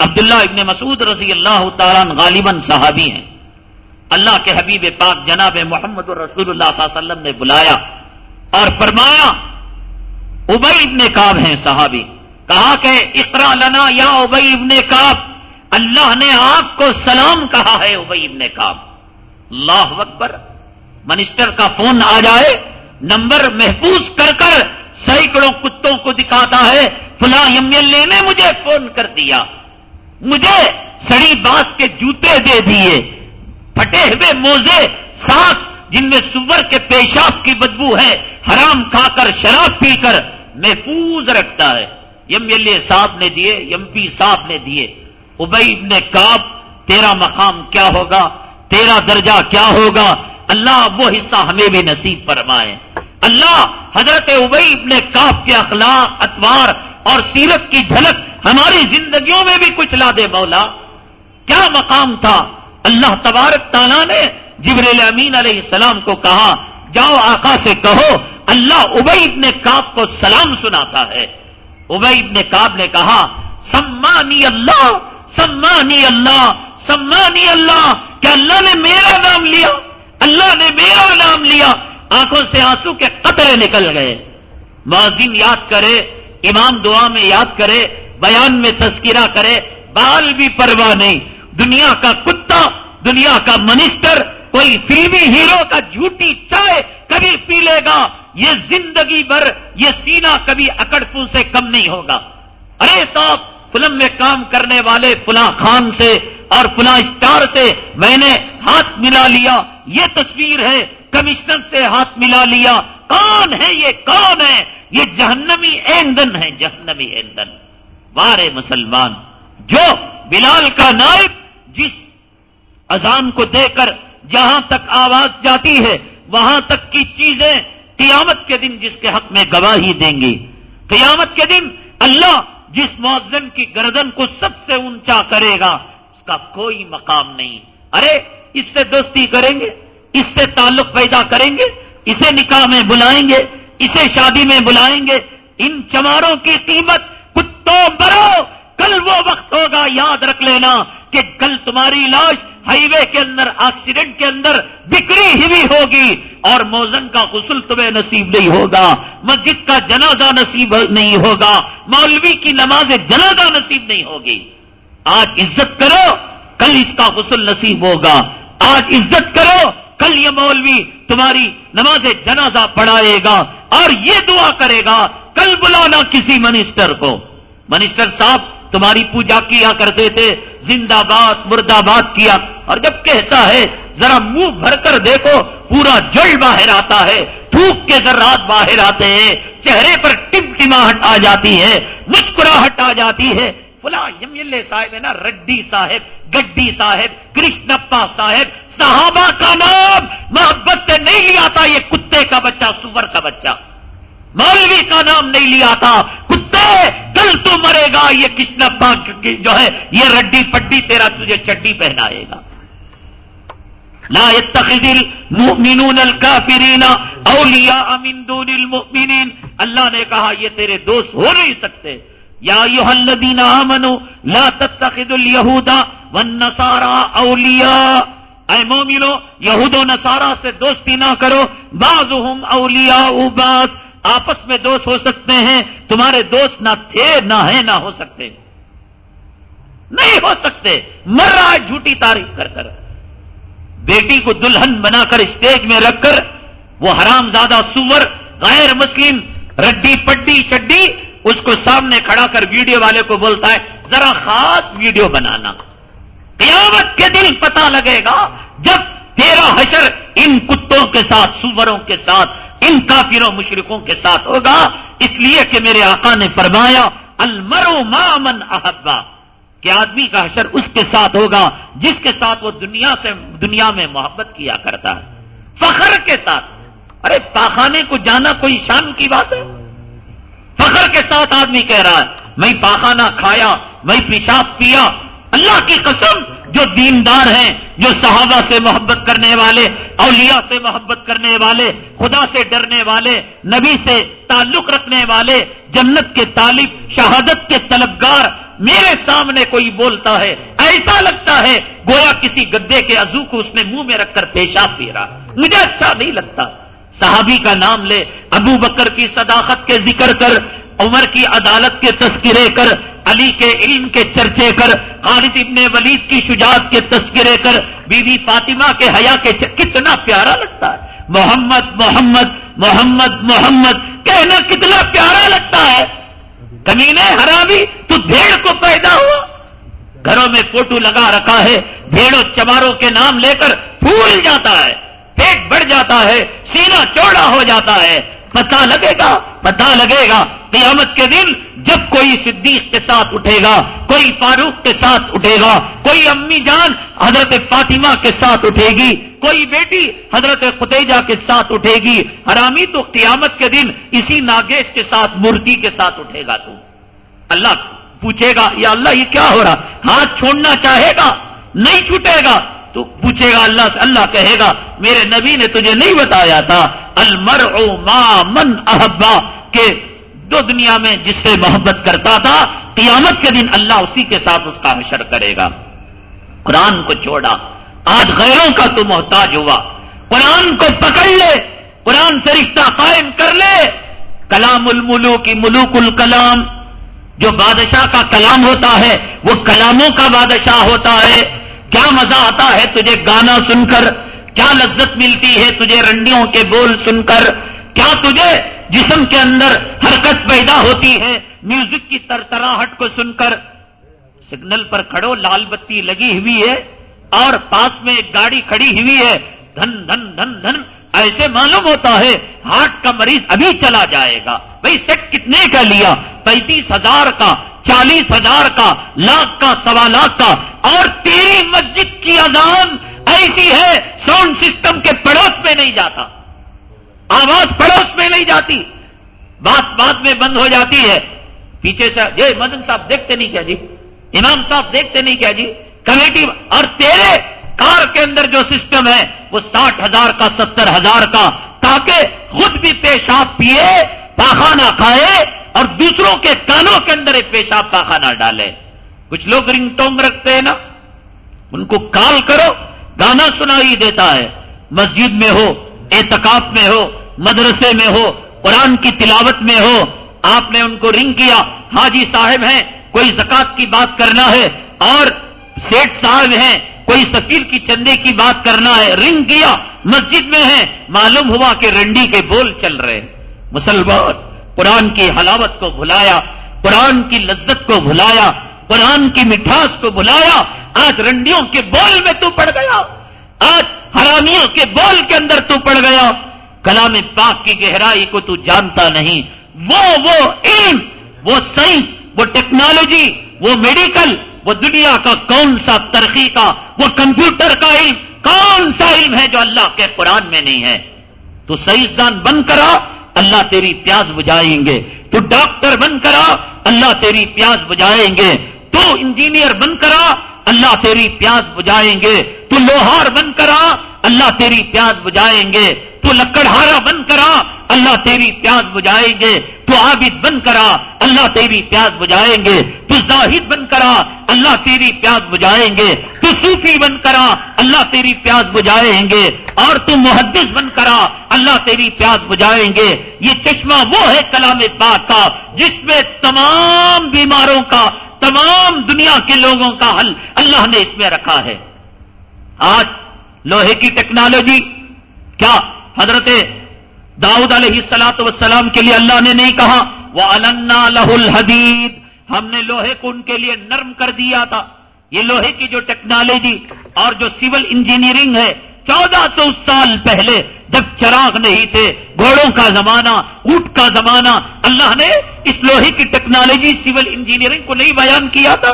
عبداللہ ابن مسعود رضی اللہ تعالیٰ غالباً صحابی ہیں۔ اللہ کے حبیب پاک جناب محمد الرسول اللہ صلی اللہ علیہ وسلم نے بلایا اور فرمایا، ابئی ابن کاب ہیں صحابی۔ کہا کہ اقرا لنا یا ابئی ابن کاب اللہ نے آپ کو سلام کہا ہے، ابئی ابن کاب اللہ اکبر، منسٹر کا فون آ جائے۔ نمبر محفوظ کر کر سینکڑوں کتوں کو دکھاتا ہے، فلاں ایم ایل اے نے مجھے فون کر دیا۔ مجھے سڑی باس کے جوتے دے دیے۔ پھٹے ہوئے موزے ساتھ جن میں سور کے پیشاب کی بدبو ہے، حرام کھا کر شراب پی کر محفوظ رکھتا ہے۔ ایم ایل اے صاحب نے دیے ایم پی صاحب نے دیے۔ ابئی نے کاب تیرا مقام کیا ہوگا؟ تیرا درجہ کیا ہوگا؟ اللہ وہ حصہ ہمیں بھی نصیب فرمائے۔ اللہ حضرت ابئی ابن کاف کے اخلاق اتوار اور سیرت کی جھلک ہماری زندگیوں میں بھی کچھ لا دے مولا۔ کیا مقام تھا؟ اللہ تبارک تعالیٰ نے جبریل امین علیہ السلام کو کہا، جاؤ آقا سے کہو، اللہ ابئی ابن کاف کو سلام سناتا ہے۔ ابئی ابن کاب نے کہا، سمانی اللہ سمانی اللہ سمانی اللہ کیا اللہ نے میرا نام لیا، اللہ نے میرا نام لیا آنکھوں سے آنسو کے قطرے نکل گئے۔ معذم یاد کرے امام دعا میں یاد کرے، بیان میں تذکرہ کرے، بال بھی پرواہ نہیں۔ دنیا کا کتا، دنیا کا منسٹر، کوئی فلمی ہیرو کا جھوٹی چائے کبھی پی لے گا۔ یہ زندگی بھر یہ سینا کبھی اکڑپو سے کم نہیں ہوگا۔ ارے صاحب، فلم میں کام کرنے والے فلاں خان سے اور فلاں اسٹار سے میں نے ہاتھ ملا لیا۔ یہ تصویر ہے کمشنر سے ہاتھ ملا لیا، کون ہے یہ؟ کون ہے؟ یہ جہنمی ایندھن ہے، جہنمی ایندھن۔ وارے مسلمان، جو بلال کا نائب جس اذان کو دے کر جہاں تک آواز جاتی ہے، وہاں تک کی چیزیں قیامت کے دن جس کے حق میں گواہی دیں گی۔ قیامت کے دن اللہ جس معذن کی گردن کو سب سے اونچا کرے گا، اس کا کوئی مقام نہیں۔ ارے، اس سے دوستی کریں گے؟ اس سے تعلق پیدا کریں گے، اسے نکاح میں بلائیں گے، اسے شادی میں بلائیں گے۔ ان چماروں کی قیمت کتوں برو کل وہ وقت ہوگا، یاد رکھ لینا کہ کل تمہاری لاش ہائی وے کے اندر، ایکسیڈنٹ کے اندر بکری ہوئی ہوگی اور موزن کا غسل تمہیں نصیب نہیں ہوگا، مسجد کا جنازہ نصیب نہیں ہوگا، مولوی کی نماز جنازہ نصیب نہیں ہوگی۔ آج عزت کرو، کل اس کا غسل نصیب ہوگا۔ آج عزت کرو کل یہ مولوی تمہاری نماز جنازہ پڑھائے گا اور یہ دعا کرے گا، کل بلانا کسی منسٹر کو۔ منسٹر صاحب تمہاری پوجا کیا کرتے تھے، زندہ باد مرد آباد کیا۔ اور جب کہتا ہے، ذرا منہ بھر کر دیکھو، پورا جل باہر آتا ہے، تھوک کے ذرات باہر آتے ہیں، چہرے پر ٹم ٹماہٹ آ جاتی ہے، مسکراہٹ آ جاتی ہے۔ فلاں ایم ایل اے صاحب ہے نا، رڈی صاحب، گڈی صاحب، کرشنپا صاحب، صحابہ کا نام، محبت سے نہیں لیا تھا یہ کتے کا بچہ، سور کا بچہ۔ مولوی کا نام نہیں لیا تھا۔ کتے کل تو مرے گا، یہ کشنپا جو ہے، یہ رڈی پڈی تیرا تجھے چڈی پہنائے گا۔ لا يتخذ المؤمنون الكافرين اولیاء من دون المؤمنین۔ اللہ نے کہا، یہ تیرے دوست ہو نہیں سکتے۔ یا ایوہ الذین آمنوا لا تتخذوا اليہود والنصارى اولیاء۔ اے مومنو، یہود و نصارہ سے دوستی نہ کرو۔ بعضهم اولیاء، بعض آپس میں دوست ہو سکتے ہیں۔ تمہارے دوست نہ تھے، نہ ہیں، نہ ہو سکتے۔ نہیں ہو سکتے۔ مر رہا ہے جھوٹی تعریف کر کر۔ بیٹی کو دلہن بنا کر اسٹیج میں رکھ کر وہ حرام زادہ سور، غیر مسلم، رڈی پڈی چڈی اس کو سامنے کھڑا کر ویڈیو والے کو بولتا ہے، ذرا خاص ویڈیو بنانا۔ قیامت کے دن پتا لگے گا جب تیرا حشر ان کتوں کے ساتھ، سوروں کے ساتھ، ان کافروں مشرقوں کے ساتھ ہوگا۔ اس لیے کہ میرے آقا نے فرمایا المرو مامن احبا کہ آدمی کا حشر اس کے ساتھ ہوگا، جس کے ساتھ وہ دنیا سے، دنیا میں محبت کیا کرتا ہے۔ فخر کے ساتھ۔ ارے، پاخانے کو جانا کوئی شان کی بات ہے؟ فخر کے ساتھ آدمی کہہ رہا ہے، میں پاخانہ کھایا، میں پیشاب پیا۔ اللہ کی قسم، جو دیندار ہیں، جو صحابہ سے محبت کرنے والے، اولیاء سے محبت کرنے والے، خدا سے ڈرنے والے، نبی سے تعلق رکھنے والے، جنت کے طالب، شہادت کے طلبگار، میرے سامنے کوئی بولتا ہے، ایسا لگتا ہے، گویا کسی گدے کے عزو کو اس نے منہ میں رکھ کر پیشاب پی رہا۔ مجھے اچھا نہیں لگتا۔ صحابی کا نام لے، ابو بکر کی صداقت کے ذکر کر، عمر کی عدالت کے تذکرے کر، علی کے علم کے چرچے کر، خالد ابن ولید کی شجاعت کے تذکرے کر بی بی فاطمہ کے حیا کے کتنا پیارا لگتا ہے۔ محمد محمد محمد محمد، کہنا کتنا پیارا لگتا ہے۔ کمینے حرامی، تو بھیڑ کو پیدا ہوا۔ گھروں میں فوٹو لگا رکھا ہے، بھیڑوں چماروں کے نام لے کر پھول جاتا ہے۔ پیٹ بڑھ جاتا ہے، سینہ چوڑا ہو جاتا ہے۔ پتا لگے گا پتا لگے گا قیامت کے دن جب کوئی صدیق کے ساتھ اٹھے گا، کوئی فاروق کے ساتھ اٹھے گا، کوئی امی جان حضرت فاطمہ کے ساتھ اٹھے گی، کوئی بیٹی حضرت ختیجہ کے ساتھ اٹھے گی۔ حرامی تو قیامت کے دن اسی ناگیش کے ساتھ، مورتی کے ساتھ اٹھے گا تو۔ اللہ پوچھے گا، یا اللہ یہ کیا ہو رہا؟ ہاتھ چھوڑنا چاہے گا، نہیں چھوٹے گا۔ تو پوچھے گا اللہ سے اللہ کہے گا، میرے نبی نے تجھے نہیں بتایا تھا المر ما من احبا کہ دو دنیا میں جس سے محبت کرتا تھا، قیامت کے دن اللہ اسی کے ساتھ اس کا حشر کرے گا۔ قرآن کو چھوڑا۔ آج غیروں کا تو محتاج ہوا۔ قرآن کو پکڑ لے۔ قرآن سے رشتہ قائم کر لے۔ کلام الملو کی ملوک الکلام۔ جو بادشاہ کا کلام ہوتا ہے، وہ کلاموں کا بادشاہ ہوتا ہے۔ کیا مزہ آتا ہے تجھے گانا سن کر؟ کیا لذت ملتی ہے تجھے رنڈیوں کے بول سن کر؟ کیا تجھے جسم کے اندر حرکت پیدا ہوتی ہے میوزک کی ترتراہٹ کو سن کر؟ سگنل پر کھڑو، لال بتی لگی ہوئی ہے اور پاس میں ایک گاڑی کھڑی ہوئی ہے۔ دھن دھن دھن دھن۔ ایسے معلوم ہوتا ہے ہارٹ کا مریض ابھی چلا جائے گا۔ بھائی سیٹ کتنے کا لیا؟ پینتیس ہزار کا، چالیس ہزار کا، لاکھ کا، سوا لاکھ کا۔ اور تیری مسجد کی اذان ایسی ہے ساؤنڈ سسٹم کے پڑوس میں نہیں جاتا۔ آواز پڑوس میں نہیں جاتی۔ بات بات میں بند ہو جاتی ہے۔ پیچھے سے، یہ مدن صاحب دیکھتے نہیں کیا جی؟ امام صاحب دیکھتے نہیں کیا جی؟ کمیٹی، اور تیرے کار کے اندر جو سسٹم ہے، وہ ساٹھ ہزار کا، ستر ہزار کا، تاکہ خود بھی پیشاب پیے، پاخانہ کھائے، اور دوسروں کے کانوں کے اندر ایک پیشاب پاخانہ ڈالے۔ کچھ لوگ رنگ ٹونگ رکھتے ہیں نا، ان کو کال کرو، گانا سنائی دیتا ہے۔ مسجد میں ہو، اعتکاف میں ہو، مدرسے میں ہو، قرآن کی تلاوت میں ہو، آپ نے ان کو رنگ کیا، حاجی صاحب ہیں، کوئی زکات کی بات کرنا ہے، اور سیٹ صاحب ہیں، کوئی سفیر کی چندے کی بات کرنا ہے، رنگ کیا، مسجد میں ہے معلوم ہوا کہ رنڈی کے بول چل رہے مسلمان، قرآن کی حلاوت کو بھلایا، قرآن کی لذت کو بھلایا قرآن کی مٹھاس کو بھلایا آج رنڈیوں کے بول میں تو پڑ گیا، آج حرامیوں کے بول کے اندر تو پڑ گیا۔ کلام پاک کی گہرائی کو تو جانتا نہیں۔ وہ وہ علم، وہ سائنس، وہ ٹیکنالوجی، وہ میڈیکل، وہ دنیا کا کون سا ترقی کا وہ کمپیوٹر کا علم، کون سا علم ہے جو اللہ کے قرآن میں نہیں ہے؟ تو سائنسدان بن کرا، اللہ تیری پیاز بجائیں گے۔ تو ڈاکٹر بن کرا، اللہ تیری پیاز بجائیں گے۔ تو انجینئر بن کرا، اللہ تیری پیاز بجائیں گے۔ تو لوہار بن کرا، اللہ تیری پیاز بجائیں گے۔ تو لکڑہارا بن کرا، اللہ تیری پیاز بجائیں گے۔ تو عابد بن کرا، اللہ تیری پیاز بجائیں گے۔ تو زاہد بن کرا، اللہ تیری پیاز بجائیں گے۔ تو صوفی بن کرا، اللہ تیری پیاز بجائیں گے۔ اور تو محدث بن کرا، اللہ تیری پیاز بجائیں گے۔ یہ چشمہ وہ ہے کلام پاک کا، جس میں تمام بیماروں کا تمام دنیا کے لوگوں کا حل اللہ نے اس میں رکھا ہے۔ آج لوہے کی ٹیکنالوجی، کیا حضرت داؤد علیہ السلاط وسلام کے لیے اللہ نے نہیں کہا؟ وہ النا لہ الحدید ہم نے لوہے کو ان کے لیے نرم کر دیا تھا۔ یہ لوہے کی جو ٹیکنالوجی اور جو سول انجینئرنگ ہے، چودہ سو سال پہلے جب چراغ نہیں تھے، گھوڑوں کا زمانہ، اونٹ کا زمانہ۔ اللہ نے اس لوہے کی ٹیکنالوجی، سول انجینئرنگ کو نہیں بیان کیا تھا۔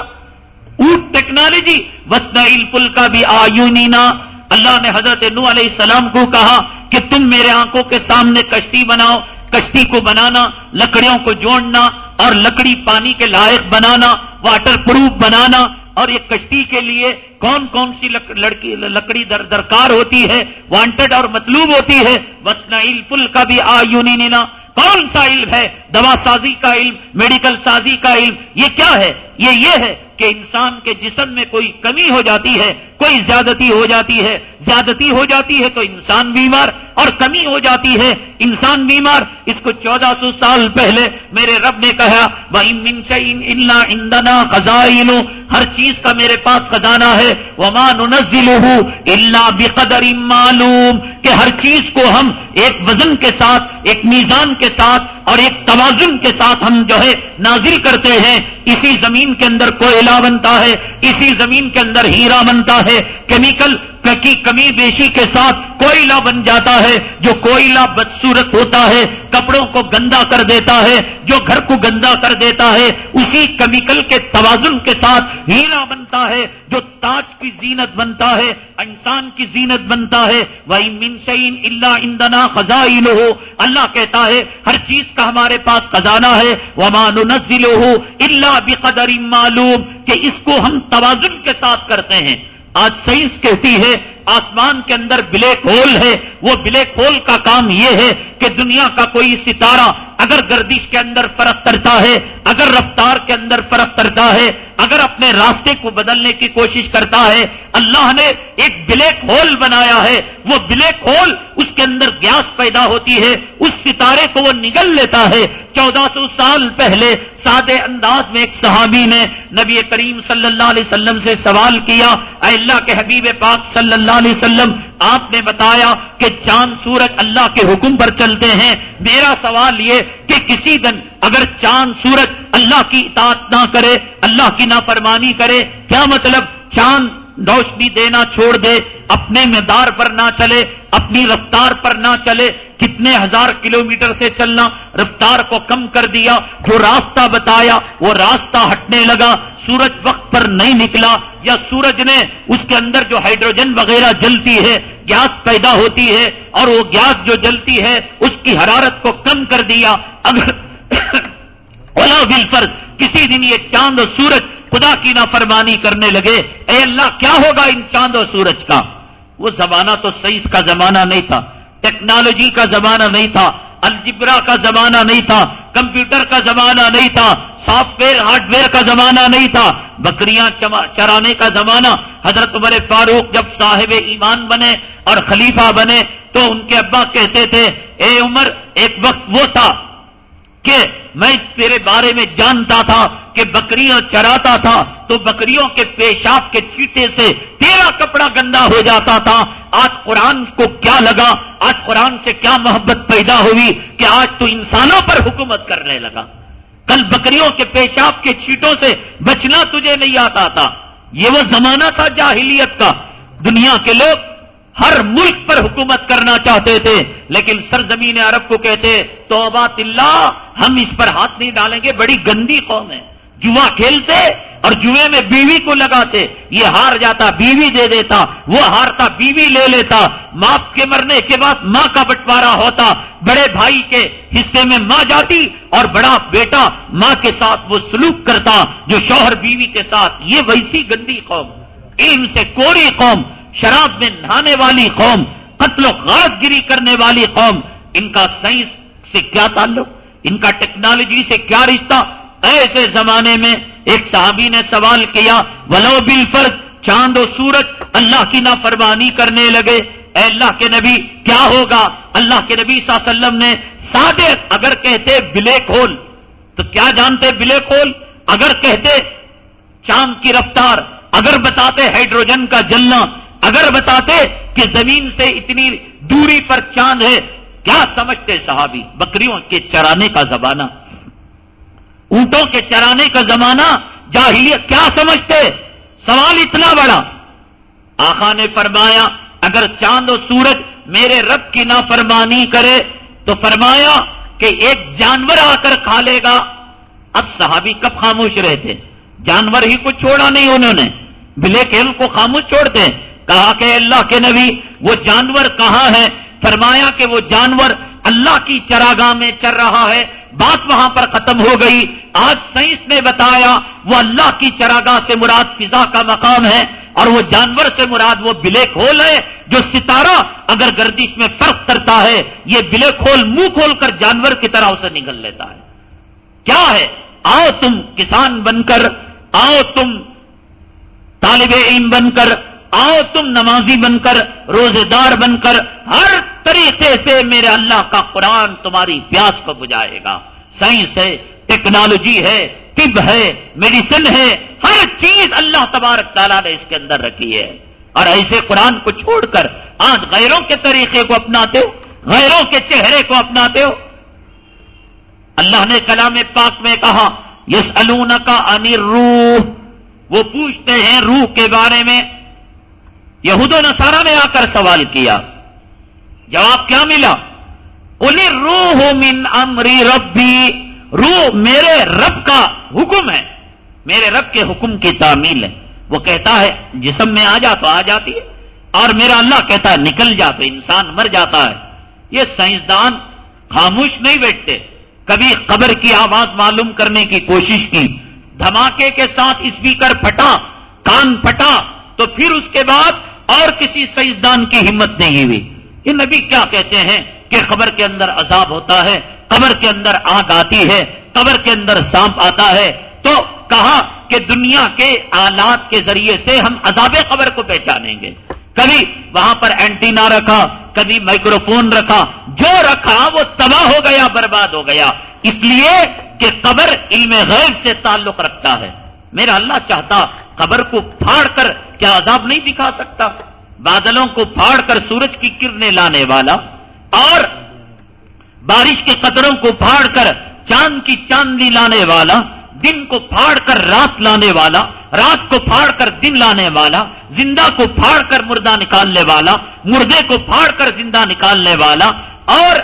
اونٹ ٹیکنالوجی وسنا پل کا بھی آیونینا اللہ نے حضرت نو علیہ السلام کو کہا کہ تم میرے آنکھوں کے سامنے کشتی بناؤ، کشتی کو بنانا، لکڑیوں کو جوڑنا اور لکڑی پانی کے لائق بنانا، واٹر پروف بنانا اور یہ کشتی کے لیے کون کون سی لڑکی لکڑی در درکار ہوتی ہے؟ وانٹڈ اور مطلوب ہوتی ہے؟ وسنا نہ کا بھی آ نینا کون سا علم ہے؟ دوا سازی کا علم، میڈیکل سازی کا علم. یہ کیا ہے؟ یہ یہ ہے کہ انسان کے جسم میں کوئی کمی ہو جاتی ہے، کوئی زیادتی ہو جاتی ہے۔ زیادتی ہو جاتی ہے تو انسان بیمار اور کمی ہو جاتی ہے۔ انسان بیمار، اس کو چودہ سو سال پہلے میرے رب نے کہا بھائی منشین اندنا خزائن، ہر چیز کا میرے پاس خزانہ ہے۔ ومان نزل اللہ بقدر معلوم کہ ہر چیز کو ہم ایک وزن کے ساتھ، ایک میزان کے ساتھ اور ایک توازن کے ساتھ ہم جو ہے نازل کرتے ہیں۔ اسی زمین کے اندر کوئلہ بنتا ہے اسی زمین کے اندر ہیرا بنتا ہے کیمیکل کی کمی بیشی کے ساتھ کوئلہ بن جاتا ہے، جو کوئلہ بدسورت ہوتا ہے، کپڑوں کو گندا کر دیتا ہے، جو گھر کو گندا کر دیتا ہے، اسی کیمیکل کے توازن کے ساتھ ہیرا بنتا ہے، جو تاج کی زینت بنتا ہے، انسان کی زینت بنتا ہے۔ وہی منشین اللہ اندنا خزائن ہو اللہ کہتا ہے، ہر چیز کا ہمارے پاس خزانہ ہے۔ وہ مان نزل ہو اللہ بقدر معلوم۔ کہ اس کو ہم توازن کے ساتھ کرتے ہیں۔ آج سائنس کہتی ہے آسمان کے اندر بلیک ہول ہے، وہ بلیک ہول کا کام یہ ہے کہ دنیا کا کوئی ستارہ اگر گردش کے اندر فرق کرتا ہے، اگر رفتار کے اندر فرق کرتا ہے، اگر اپنے راستے کو بدلنے کی کوشش کرتا ہے، اللہ نے ایک بلیک ہول بنایا ہے، وہ بلیک ہول اس کے اندر گیس پیدا ہوتی ہے، اس ستارے کو وہ نگل لیتا ہے۔ چودہ سو سال پہلے سادے انداز میں ایک صحابی نے نبی کریم صلی اللہ علیہ وسلم سے سوال کیا، اے اللہ کے حبیب پاک صلی اللہ علیہ وسلم، آپ نے بتایا کہ چاند سورج اللہ کے حکم پر چلتے ہیں۔ میرا سوال یہ کہ کسی دن اگر چاند سورج اللہ کی اطاعت نہ کرے، اللہ کی نافرمانی کرے، کیا مطلب چاند روشنی دینا چھوڑ دے، اپنے مدار پر نہ چلے، اپنی رفتار پر نہ چلے، کتنے ہزار کلومیٹر سے چلنا، رفتار کو کم کر دیا جو راستہ بتایا، وہ راستہ ہٹنے لگا۔ سورج وقت پر نہیں نکلا یا سورج نے اس کے اندر جو ہائیڈروجن وغیرہ جلتی ہے، گیس پیدا ہوتی ہے اور وہ گیس جو جلتی ہے، اس کی حرارت کو کم کر دیا۔ اگر اولا بل کسی دن یہ چاند و سورج خدا کی نافرمانی کرنے لگے، اے اللہ، کیا ہوگا ان چاند و سورج کا؟ وہ زمانہ تو سائنس کا زمانہ نہیں تھا، ٹیکنالوجی کا زمانہ نہیں تھا۔ الجبرا کا زمانہ نہیں تھا، کمپیوٹر کا زمانہ نہیں تھا، سافٹ ویئر، ہارڈ ویئر کا زمانہ نہیں تھا۔ بکریاں چرانے کا زمانہ۔ حضرت عمر فاروق جب صاحب ایمان بنے اور خلیفہ بنے تو ان کے ابا کہتے تھے، اے عمر، ایک وقت وہ تھا کہ میں تیرے بارے میں جانتا تھا کہ بکریاں چراتا تھا، تو بکریوں کے پیشاب کے چیٹے سے تیرا کپڑا گندا ہو جاتا تھا۔ آج قرآن کو کیا لگا؟ آج قرآن سے کیا محبت پیدا ہوئی کہ آج تو انسانوں پر حکومت کرنے لگا۔ کل بکریوں کے پیشاب کے چیٹوں سے بچنا تجھے نہیں آتا تھا۔ یہ وہ زمانہ تھا جاہلیت کا۔ دنیا کے لوگ ہر ملک پر حکومت کرنا چاہتے تھے، لیکن سرزمین عرب کو کہتے تو اللہ ہم اس پر ہاتھ نہیں ڈالیں گے، بڑی گندی قوم ہے۔ جوا کھیلتے اور جوئے میں بیوی کو لگاتے، یہ ہار جاتا، بیوی دے دیتا، وہ ہارتا، بیوی لے لیتا۔ ماں کے مرنے کے بعد ماں کا بٹوارا ہوتا، بڑے بھائی کے حصے میں ماں جاتی اور بڑا بیٹا ماں کے ساتھ وہ سلوک کرتا، جو شوہر بیوی کے ساتھ۔ یہ ویسی گندی قوم، علم سے کوری قوم شراب میں نہانے والی قوم، قتل و غارت گری کرنے والی قوم، ان کا سائنس سے کیا تعلق؟ ان کا ٹیکنالوجی سے کیا رشتہ؟ ایسے زمانے میں ایک صحابی نے سوال کیا، ولو بل فرض چاند و سورج اللہ کی نافرمانی کرنے لگے، اے اللہ کے نبی کیا ہوگا؟ اللہ کے نبی صلی اللہ علیہ وسلم نے سادے اگر کہتے بلیک ہول، تو کیا جانتے بلیک ہول؟ اگر کہتے چاند کی رفتار، اگر بتاتے ہائیڈروجن کا جلنا اگر بتاتے کہ زمین سے اتنی دوری پر چاند ہے، کیا سمجھتے صحابی؟ بکریوں کے چرانے کا زمانہ، اونٹوں کے چرانے کا زمانہ، جاہلیت کیا سمجھتے؟ سوال اتنا بڑا۔ آخا نے فرمایا، اگر چاند و سورج میرے رب کی نافرمانی کرے، تو فرمایا کہ ایک جانور آ کر کھا لے گا۔ اب صحابی کب خاموش رہتے؟ جانور ہی کو چھوڑا نہیں انہوں نے بلیک ہیل کو خاموش چھوڑتے۔ ہیں کہا کہ اللہ کے نبی، وہ جانور کہاں ہے؟ فرمایا کہ وہ جانور اللہ کی چراگاہ میں چل رہا ہے۔ بات وہاں پر ختم ہو گئی۔ آج سائنس نے بتایا، وہ اللہ کی چراگاہ سے مراد فضا کا مقام ہے اور وہ جانور سے مراد وہ بلیک ہول ہے جو ستارہ اگر گردش میں فرق کرتا ہے، یہ بلیک ہول منہ کھول کر جانور کی طرح اسے نکل لیتا ہے۔ کیا ہے؟ آؤ تم کسان بن کر، آؤ تم طالب علم بن کر آؤ تم نمازی بن کر روزے دار بن کر، ہر طریقے سے میرے اللہ کا قرآن تمہاری پیاس کو بجائے گا۔ سائنس ہے، ٹیکنالوجی ہے، طب ہے، میڈیسن ہے، ہر چیز اللہ تبارک تعالیٰ نے اس کے اندر رکھی ہے۔ اور ایسے قرآن کو چھوڑ کر آج غیروں کے طریقے کو اپناتے ہو، غیروں کے چہرے کو اپناتے ہو۔ اللہ نے کلام پاک میں کہا یس کا روح وہ پوچھتے ہیں روح کے بارے میں یہود و نصارہ نے آ کر سوال کیا۔ جواب کیا ملا؟ انہیں روح من امری ربی، روح میرے رب کا حکم ہے۔ میرے رب کے حکم کی تعمیل ہے۔ وہ کہتا ہے، جسم میں آ جا تو آ جاتی ہے۔ اور میرا اللہ کہتا ہے، نکل جا تو انسان مر جاتا ہے۔ یہ سائنسدان خاموش نہیں بیٹھتے۔ کبھی قبر کی آواز معلوم کرنے کی کوشش کی۔ دھماکے کے ساتھ اسپیکر پھٹا، کان پھٹا، تو پھر اس کے بعد اور کسی سائنسدان کی ہمت نہیں ہوئی۔ یہ نبی کیا کہتے ہیں کہ قبر کے اندر عذاب ہوتا ہے، قبر کے اندر آگ آتی ہے، قبر کے اندر سانپ آتا ہے۔ تو کہا کہ دنیا کے آلات کے ذریعے سے ہم عذاب قبر کو پہچانیں گے۔ کبھی وہاں پر اینٹینا رکھا، کبھی مائکروفون رکھا، جو رکھا وہ تباہ ہو گیا، برباد ہو گیا۔ اس لیے کہ قبر علم غیب سے تعلق رکھتا ہے۔ میرا اللہ چاہتا قبر کو پھاڑ کر کیا عذاب نہیں دکھا سکتا؟ بادلوں کو پھاڑ کر سورج کی کرنے لانے والا اور بارش کے قطروں کو پھاڑ کر چاند کی چاندنی لانے والا، دن کو پھاڑ کر رات لانے والا، رات کو پھاڑ کر دن لانے والا، زندہ کو پھاڑ کر مردہ نکالنے والا، مردے کو پھاڑ کر زندہ نکالنے والا اور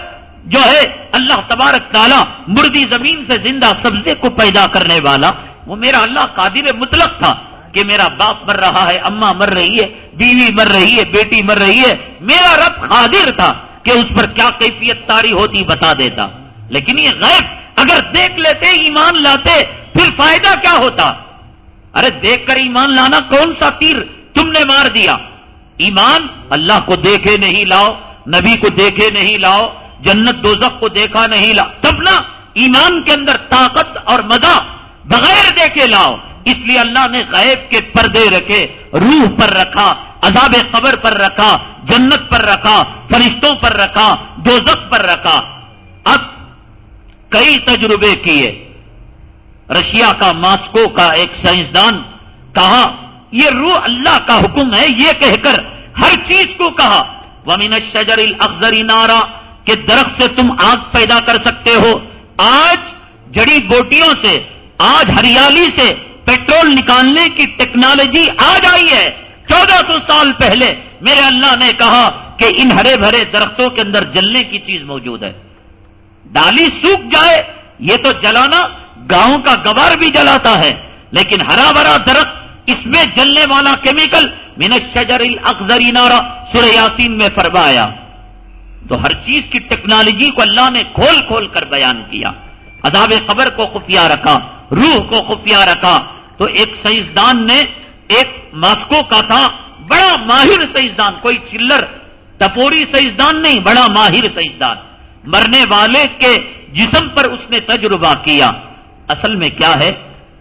جو ہے اللہ تبارک تعالیٰ مردی زمین سے زندہ سبزے کو پیدا کرنے والا وہ میرا اللہ قادر مطلق تھا کہ میرا باپ مر رہا ہے اما مر رہی ہے، بیوی مر رہی ہے، بیٹی مر رہی ہے۔ میرا رب قادر تھا کہ اس پر کیا کیفیت تاری ہوتی بتا دیتا۔ لیکن یہ غیب، اگر دیکھ لیتے، ایمان لاتے، پھر فائدہ کیا ہوتا؟ ارے، دیکھ کر ایمان لانا کون سا تیر تم نے مار دیا؟ ایمان اللہ کو دیکھے نہیں لاؤ، نبی کو دیکھے نہیں لاؤ، جنت دوزخ کو دیکھا نہیں لاؤ۔ تب نا ایمان کے اندر طاقت اور مزہ بغیر دیکھے لاؤ۔ اس لیے اللہ نے غیب کے پردے رکھے، روح پر رکھا، عذاب قبر پر رکھا، جنت پر رکھا، فرشتوں پر رکھا، دوزخ پر رکھا۔ اب کئی تجربے کیے۔ رشیا کا، ماسکو کا ایک سائنسدان کہا، یہ روح اللہ کا حکم ہے، یہ کہہ کر ہر چیز کو کہا۔ ومین شجر الفظری نارا، کہ درخت سے تم آگ پیدا کر سکتے ہو۔ آج جڑی بوٹیوں سے آج ہریالی سے پیٹرول نکالنے کی ٹیکنالوجی آ جائی ہے۔ چودہ سو سال پہلے میرے اللہ نے کہا کہ ان ہرے بھرے درختوں کے اندر جلنے کی چیز موجود ہے۔ ڈالی سوکھ جائے، یہ تو جلانا گاؤں کا گوار بھی جلاتا ہے، لیکن ہرا بھرا درخت اس میں جلنے والا کیمیکل شجر الاخضری نارا، سورہ یاسین میں فرمایا۔ تو ہر چیز کی ٹیکنالوجی کو اللہ نے کھول کھول کر بیان کیا۔ عذاب قبر کو خفیہ رکھا۔ روح کو خفیہ رکھا تو ایک سائنسدان نے ایک ماسکو کا تھا، بڑا ماہر سائنسدان، کوئی چلر ٹپوری سائنسدان نہیں، بڑا ماہر سائنسدان۔ مرنے والے کے جسم پر اس نے تجربہ کیا۔ اصل میں کیا ہے؟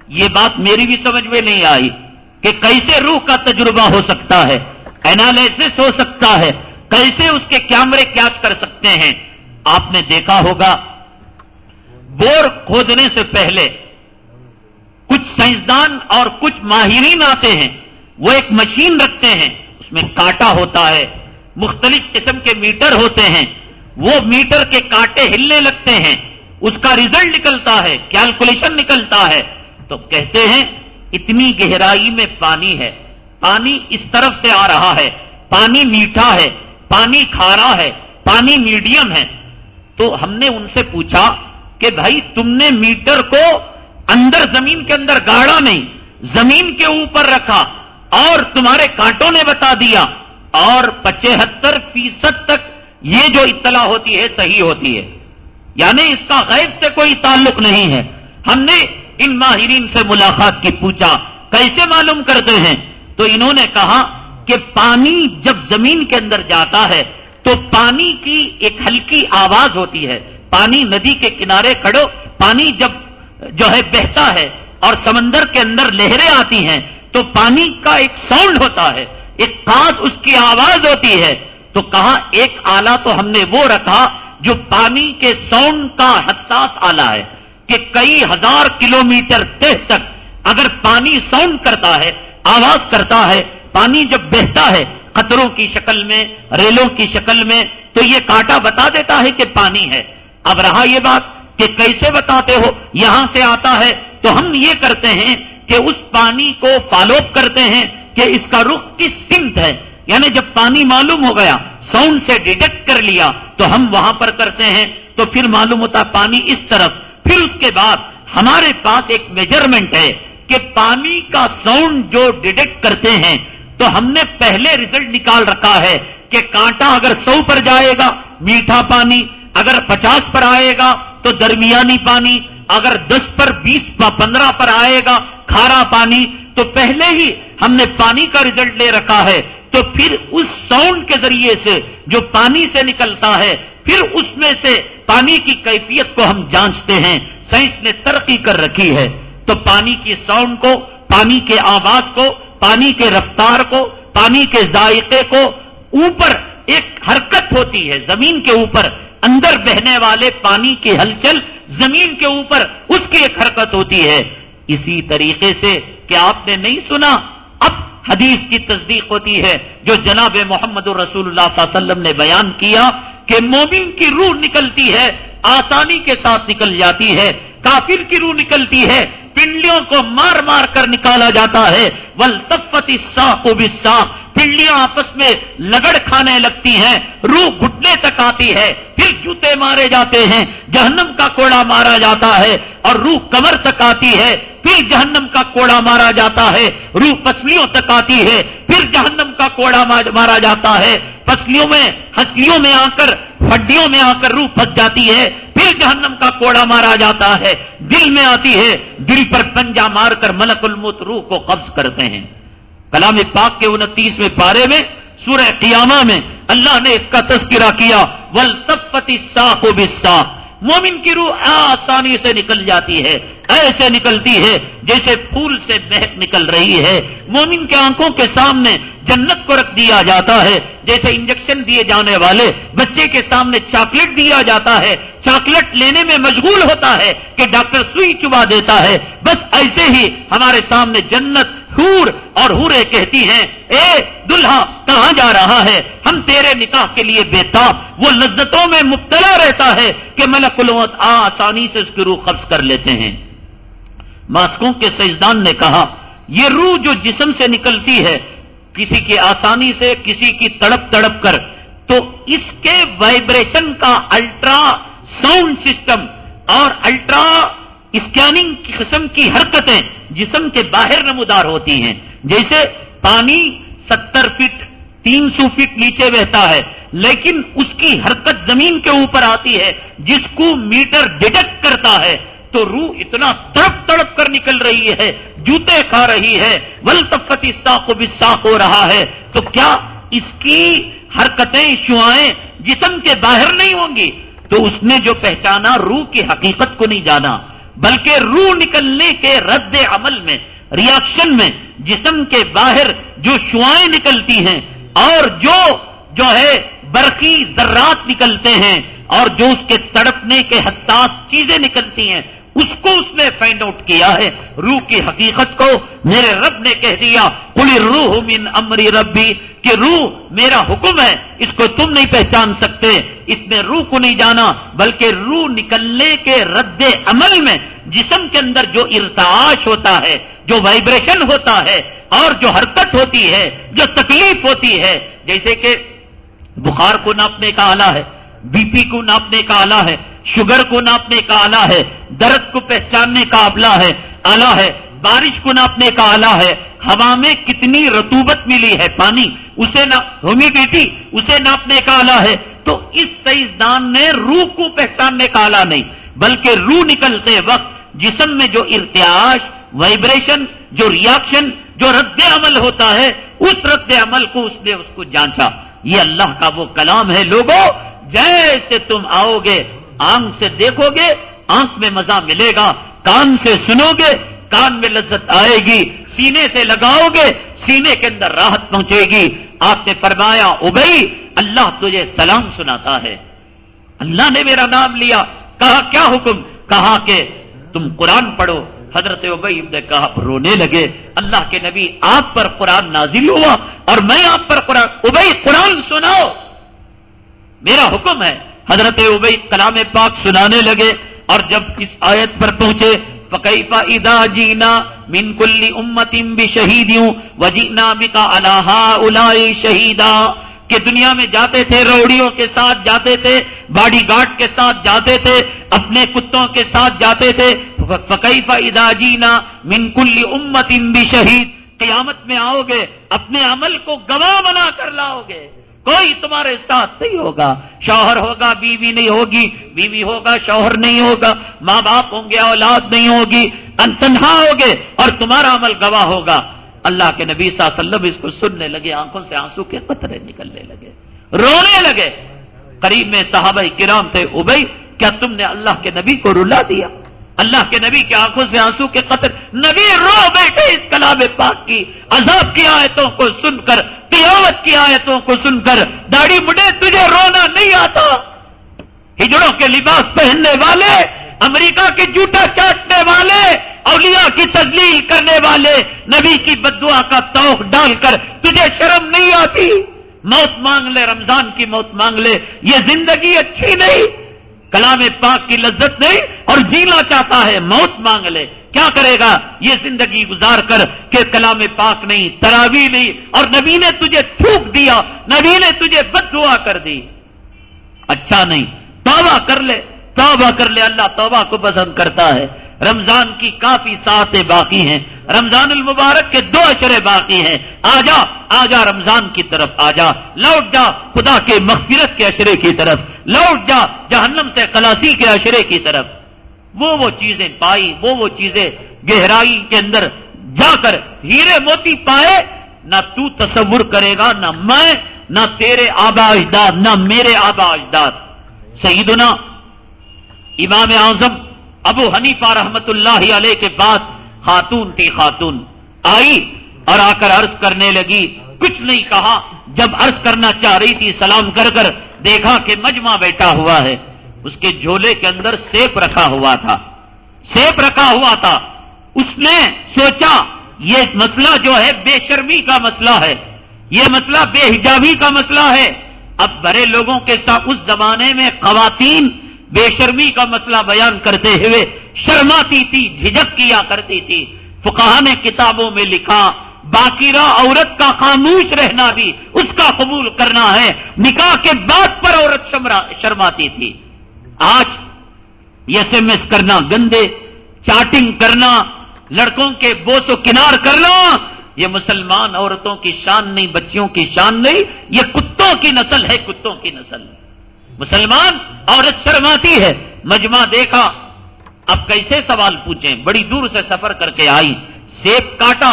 یہ بات میری بھی سمجھ میں نہیں آئی کہ کیسے روح کا تجربہ ہو سکتا ہے اینالس ہو سکتا ہے، کیسے اس کے کیمرے کیچ کر سکتے ہیں۔ آپ نے دیکھا ہوگا، بور کھودنے سے پہلے کچھ سائنسدان اور کچھ ماہرین آتے ہیں، وہ ایک مشین رکھتے ہیں، اس میں کاٹا ہوتا ہے، مختلف قسم کے میٹر ہوتے ہیں، وہ میٹر کے کاٹے ہلنے لگتے ہیں، اس کا ریزلٹ نکلتا ہے کیلکولیشن نکلتا ہے، تو کہتے ہیں، اتنی گہرائی میں پانی ہے، پانی اس طرف سے آ رہا ہے، پانی میٹھا ہے، پانی کھارا ہے، پانی میڈیم ہے۔ تو ہم نے ان سے پوچھا کہ بھائی تم نے میٹر کو اندر زمین کے اندر گاڑا نہیں، زمین کے اوپر رکھا، اور تمہارے کانٹوں نے بتا دیا، اور پچہتر فیصد تک یہ جو اطلاع ہوتی ہے، صحیح ہوتی ہے۔ یعنی اس کا غیب سے کوئی تعلق نہیں ہے۔ ہم نے ان ماہرین سے ملاقات کی، پوچھا، کیسے معلوم کرتے ہیں؟ تو انہوں نے کہا کہ پانی جب زمین کے اندر جاتا ہے، تو پانی کی ایک ہلکی آواز ہوتی ہے۔ پانی ندی کے کنارے کھڑو، پانی جب جو ہے بہتا ہے اور سمندر کے اندر لہریں آتی ہیں، تو پانی کا ایک ساؤنڈ ہوتا ہے، ایک خاص اس کی آواز ہوتی ہے۔ تو کہا ایک آلہ تو ہم نے وہ رکھا جو پانی کے ساؤنڈ کا حساس آلہ ہے کہ کئی ہزار کلومیٹر تیز تک اگر پانی ساؤنڈ کرتا ہے، آواز کرتا ہے، پانی جب بہتا ہے قطروں کی شکل میں، ریلوں کی شکل میں، تو یہ کاٹا بتا دیتا ہے کہ پانی ہے۔ اب رہا یہ بات کہ کیسے بتاتے ہو؟ یہاں سے آتا ہے، تو ہم یہ کرتے ہیں کہ اس پانی کو فالو اپ کرتے ہیں کہ اس کا رخ کس سمت ہے۔ یعنی جب پانی معلوم ہو گیا ساؤنڈ سے ڈیٹیکٹ کر لیا، تو ہم وہاں پر کرتے ہیں۔ تو پھر معلوم ہوتا پانی اس طرف۔ پھر اس کے بعد ہمارے پاس ایک میجرمنٹ ہے کہ پانی کا ساؤنڈ جو ڈیٹیکٹ کرتے ہیں، تو ہم نے پہلے ریزلٹ نکال رکھا ہے کہ کانٹا اگر سو پر جائے گا، میٹھا پانی اگر پچاس پر آئے گا تو درمیانی پانی، اگر دس پر بیس پندرہ پر آئے گا کھارا پانی، تو پہلے ہی ہم نے پانی کا ریزلٹ لے رکھا ہے۔ تو پھر اس ساؤنڈ کے ذریعے سے جو پانی سے نکلتا ہے، پھر اس میں سے پانی کی کیفیت کو ہم جانچتے ہیں۔ سائنس نے ترقی کر رکھی ہے۔ تو پانی کی ساؤنڈ کو، پانی کے آواز کو، پانی کے رفتار کو، پانی کے ذائقے کو اوپر ایک حرکت ہوتی ہے، زمین کے اوپر۔ اندر بہنے والے پانی کی ہلچل زمین کے اوپر اس کی ایک حرکت ہوتی ہے۔ اسی طریقے سے کیا آپ نے نہیں سنا، اب حدیث کی تصدیق ہوتی ہے جو جناب محمد رسول اللہ صلی اللہ علیہ وسلم نے بیان کیا کہ مومن کی روح نکلتی ہے، آسانی کے ساتھ نکل جاتی ہے، کافر کی روح نکلتی ہے، پنڈلیوں کو مار مار کر نکالا جاتا ہے۔ ول تفتی سا کو بھی پنڈلیاں آپس میں لگڑ کھانے لگتی ہیں، روح گھٹنے تک آتی ہے، پھر جوتے مارے جاتے ہیں، جہنم کا کوڑا مارا جاتا ہے اور روح کمر تک آتی ہے، پھر جہنم کا کوڑا مارا جاتا ہے، روح پسلیوں تک آتی ہے، پھر جہنم کا کوڑا مارا جاتا ہے۔ پسلیوں میں، ہسلیوں میں آ کر، ہڈیوں میں آ کر روح پھنس جاتی ہے، پھر جہنم کا کوڑا مارا جاتا ہے۔ دل میں آتی ہے، دل پر پنجا مار کر ملک المت روح کو قبض کرتے ہیں۔ کلام پاک کے انتیسویں پارے میں، سورہ قیامہ میں اللہ نے اس کا تذکرہ کیا ول تپتی ساخ و مومن کی روح آسانی سے نکل جاتی ہے، ایسے نکلتی ہے جیسے پھول سے مہک نکل رہی ہے۔ مومن کے آنکھوں کے سامنے جنت کو رکھ دیا جاتا ہے، جیسے انجیکشن دیے جانے والے بچے کے سامنے چاکلیٹ دیا جاتا ہے۔ چاکلیٹ لینے میں مشغول ہوتا ہے کہ ڈاکٹر سوئی چبا دیتا ہے۔ بس ایسے ہی ہمارے سامنے جنت ہور اور ہورے کہتی ہیں، اے دلہا، کہاں جا رہا ہے؟ ہم تیرے نکاح کے لیے بےتاب، وہ لذتوں میں مبتلا رہتا ہے کہ ملک الوت آسانی سے اس کی روح قبض کر لیتے ہیں. ماسکوں کے سیزدان نے کہا، یہ روح جو جسم سے نکلتی ہے، کسی کی آسانی سے کسی کی تڑپ تڑپ کر، تو اس کے وائبریشن کا الٹرا ساؤنڈ سسٹم اور الٹرا اسکیننگ کی قسم کی حرکتیں جسم کے باہر نمودار ہوتی ہیں۔ جیسے پانی ستر فٹ، تین سو فٹ نیچے بہتا ہے، لیکن اس کی حرکت زمین کے اوپر آتی ہے، جس کو میٹر ڈیٹیکٹ کرتا ہے۔ تو روح اتنا تڑپ تڑپ کر نکل رہی ہے، جوتے کھا رہی ہے ولطفتی ساخ و بساخ ہو رہا ہے۔ تو کیا اس کی حرکتیں، شعائیں جسم کے باہر نہیں ہوں گی؟ تو اس نے جو پہچانا، روح کی حقیقت کو نہیں جانا۔ بلکہ روح نکلنے کے رد عمل میں ریاکشن میں، جسم کے باہر جو شعائیں نکلتی ہیں اور جو جو ہے برقی ذرات نکلتے ہیں اور جو اس کے تڑپنے کے حساس چیزیں نکلتی ہیں۔ اس کو اس نے فائنڈ آؤٹ کیا ہے۔ روح کی حقیقت کو میرے رب نے کہہ دیا۔ کلی روح من امری ربی کہ روح میرا حکم ہے، اس کو تم نہیں پہچان سکتے۔ اس میں روح کو نہیں جانا، بلکہ روح نکلنے کے رد عمل میں، جسم کے اندر جو ارتعاش ہوتا ہے، جو وائبریشن ہوتا ہے، اور جو حرکت ہوتی ہے، جو تکلیف ہوتی ہے۔ جیسے کہ بخار کو ناپنے کا آلہ ہے، بی پی کو ناپنے کا آلہ ہے شوگر کو ناپنے کا آلہ ہے، درد کو پہچاننے کا ابلا ہے آلہ ہے، بارش کو ناپنے کا آلہ ہے۔ ہوا میں کتنی رتوبت ملی ہے، پانی، اسے ہیومیڈیٹی اسے ناپنے کا آلہ ہے۔ تو اس سائنسدان نے روح کو پہچاننے کا آلہ نہیں، بلکہ روح نکلتے وقت جسم میں جو ارتیاش وائبریشن، جو ریاکشن، جو رد عمل ہوتا ہے، اس رد عمل کو اس نے اس کو جانچا۔ یہ اللہ کا وہ کلام ہے لوگوں جیسے تم آؤ گے آنکھ سے دیکھو گے، آنکھ میں مزہ ملے گا۔ کان سے سنو گے، کان میں لذت آئے گی۔ سینے سے لگاؤ گے، سینے کے اندر راحت پہنچے گی۔ آپ نے فرمایا، ابئی، اللہ تجھے سلام سناتا ہے۔ اللہ نے میرا نام لیا۔ کہا، کیا حکم؟ کہا کہ تم قرآن پڑھو۔ حضرت ابئی نے کہا رونے لگے۔ اللہ کے نبی آپ پر قرآن نازل ہوا اور میں آپ پر قرآن، ابئی، قرآن سناؤ۔ میرا حکم ہے۔ حضرت ابئی کلام پاک سنانے لگے اور جب اس آیت پر پہنچے فقیف ادا جینا من کل امتم بھی شہیدوں وجینا بکا اللہ الائی شہیدا کہ دنیا میں جاتے تھے، روڑیوں کے ساتھ جاتے تھے، باڈی گارڈ کے ساتھ جاتے تھے، اپنے کتوں کے ساتھ جاتے تھے۔ فقیف ادا جینا من کل امت بھی شہید قیامت میں آؤ گے، اپنے عمل کو گواہ بنا کر لاؤ گے۔ کوئی تمہارے ساتھ نہیں ہوگا۔ شوہر ہوگا، بیوی نہیں ہوگی۔ بیوی ہوگا، شوہر نہیں ہوگا۔ ماں باپ ہوں گے، اولاد نہیں ہوگی۔ انتنہا ہوگے اور تمہارا عمل گواہ ہوگا۔ اللہ کے نبی صلی اللہ علیہ وسلم اس کو سننے لگے، آنکھوں سے آنسو کے قطرے نکلنے لگے۔ رونے لگے۔ قریب میں صحابہ کرام تھے، ابئی، کیا تم نے اللہ کے نبی کو رلا دیا؟ اللہ کے نبی کی آنکھوں سے آنسو کے قطر، نبی رو بیٹھے اس کلاب پاک کی، عذاب کی آیتوں کو سن کر، قیامت کی آیتوں کو سن کر، داڑھی مڈے، تجھے رونا نہیں آتا۔ ہجڑوں کے لباس پہننے والے، امریکہ کے جوتا چاٹنے والے، اولیاء کی تجلیل کرنے والے، نبی کی بدعا کا توق ڈال کر تجھے شرم نہیں آتی۔ موت مانگ لے، رمضان کی موت مانگ لے، یہ زندگی اچھی نہیں۔ کلام پاک کی لذت نہیں اور جینا چاہتا ہے، موت مانگ لے۔ کیا کرے گا؟ یہ زندگی گزار کر کہ کلام پاک نہیں تراوی نہیں۔ اور نبی نے تجھے تھوک دیا، نبی نے تجھے بد دعا کر دی۔ اچھا نہیں، توبہ کر لے، توبہ کر لے۔ اللہ توبہ کو پسند کرتا ہے۔ رمضان کی کافی ساتیں باقی ہیں۔ رمضان المبارک کے دو اشرے باقی ہیں۔ آ جا آ جا رمضان کی طرف، آ جا۔ لوٹ جا خدا کے مغفرت کے اشرے کی طرف۔ لوٹ جا جہنم سے کلاسی کے اشرے کی طرف۔ وہ وہ چیزیں پائی، وہ وہ چیزیں گہرائی کے اندر جا کر ہیرے موتی پائے۔ نہ تو تصور کرے گا، نہ میں، نہ تیرے آبا اجداد، نہ میرے آبا اجداد۔ سیدنا امام اعظم ابو حنیفہ رحمت اللہ علیہ کے پاس خاتون تھی خاتون۔ آئی اور آ کر عرض کرنے لگی، کچھ نہیں کہا۔ جب عرض کرنا چاہ رہی تھی، سلام کر کر دیکھا کہ مجمع بیٹھا ہوا ہے۔ اس کے جھولے کے اندر سیپ رکھا ہوا تھا۔ سیپ رکھا ہوا تھا۔ اس نے سوچا، یہ مسئلہ جو ہے، بے شرمی کا مسئلہ ہے۔ یہ مسئلہ بے حجابی کا مسئلہ ہے۔ اب بڑے لوگوں کے ساتھ، اس زمانے میں خواتین بے شرمی کا مسئلہ بیان کرتے ہوئے شرماتی تھی جھجک کیا کرتی تھی۔ فکہ نے کتابوں میں لکھا باقی عورت کا خاموش رہنا بھی اس کا قبول کرنا ہے۔ نکاح کے بعد پر عورت شرماتی تھی۔ آج ایس ایم ایس کرنا گندے، چاٹنگ کرنا، لڑکوں کے بوس و کنار کرنا، یہ مسلمان عورتوں کی شان نہیں، بچیوں کی شان نہیں، یہ کتوں کی نسل ہے، کتوں کی نسل؟ مسلمان عورت شرماتی ہے۔ مجمع دیکھا۔ اب کیسے سوال پوچھیں؟ بڑی دور سے سفر کر کے آئی۔ سیب کاٹا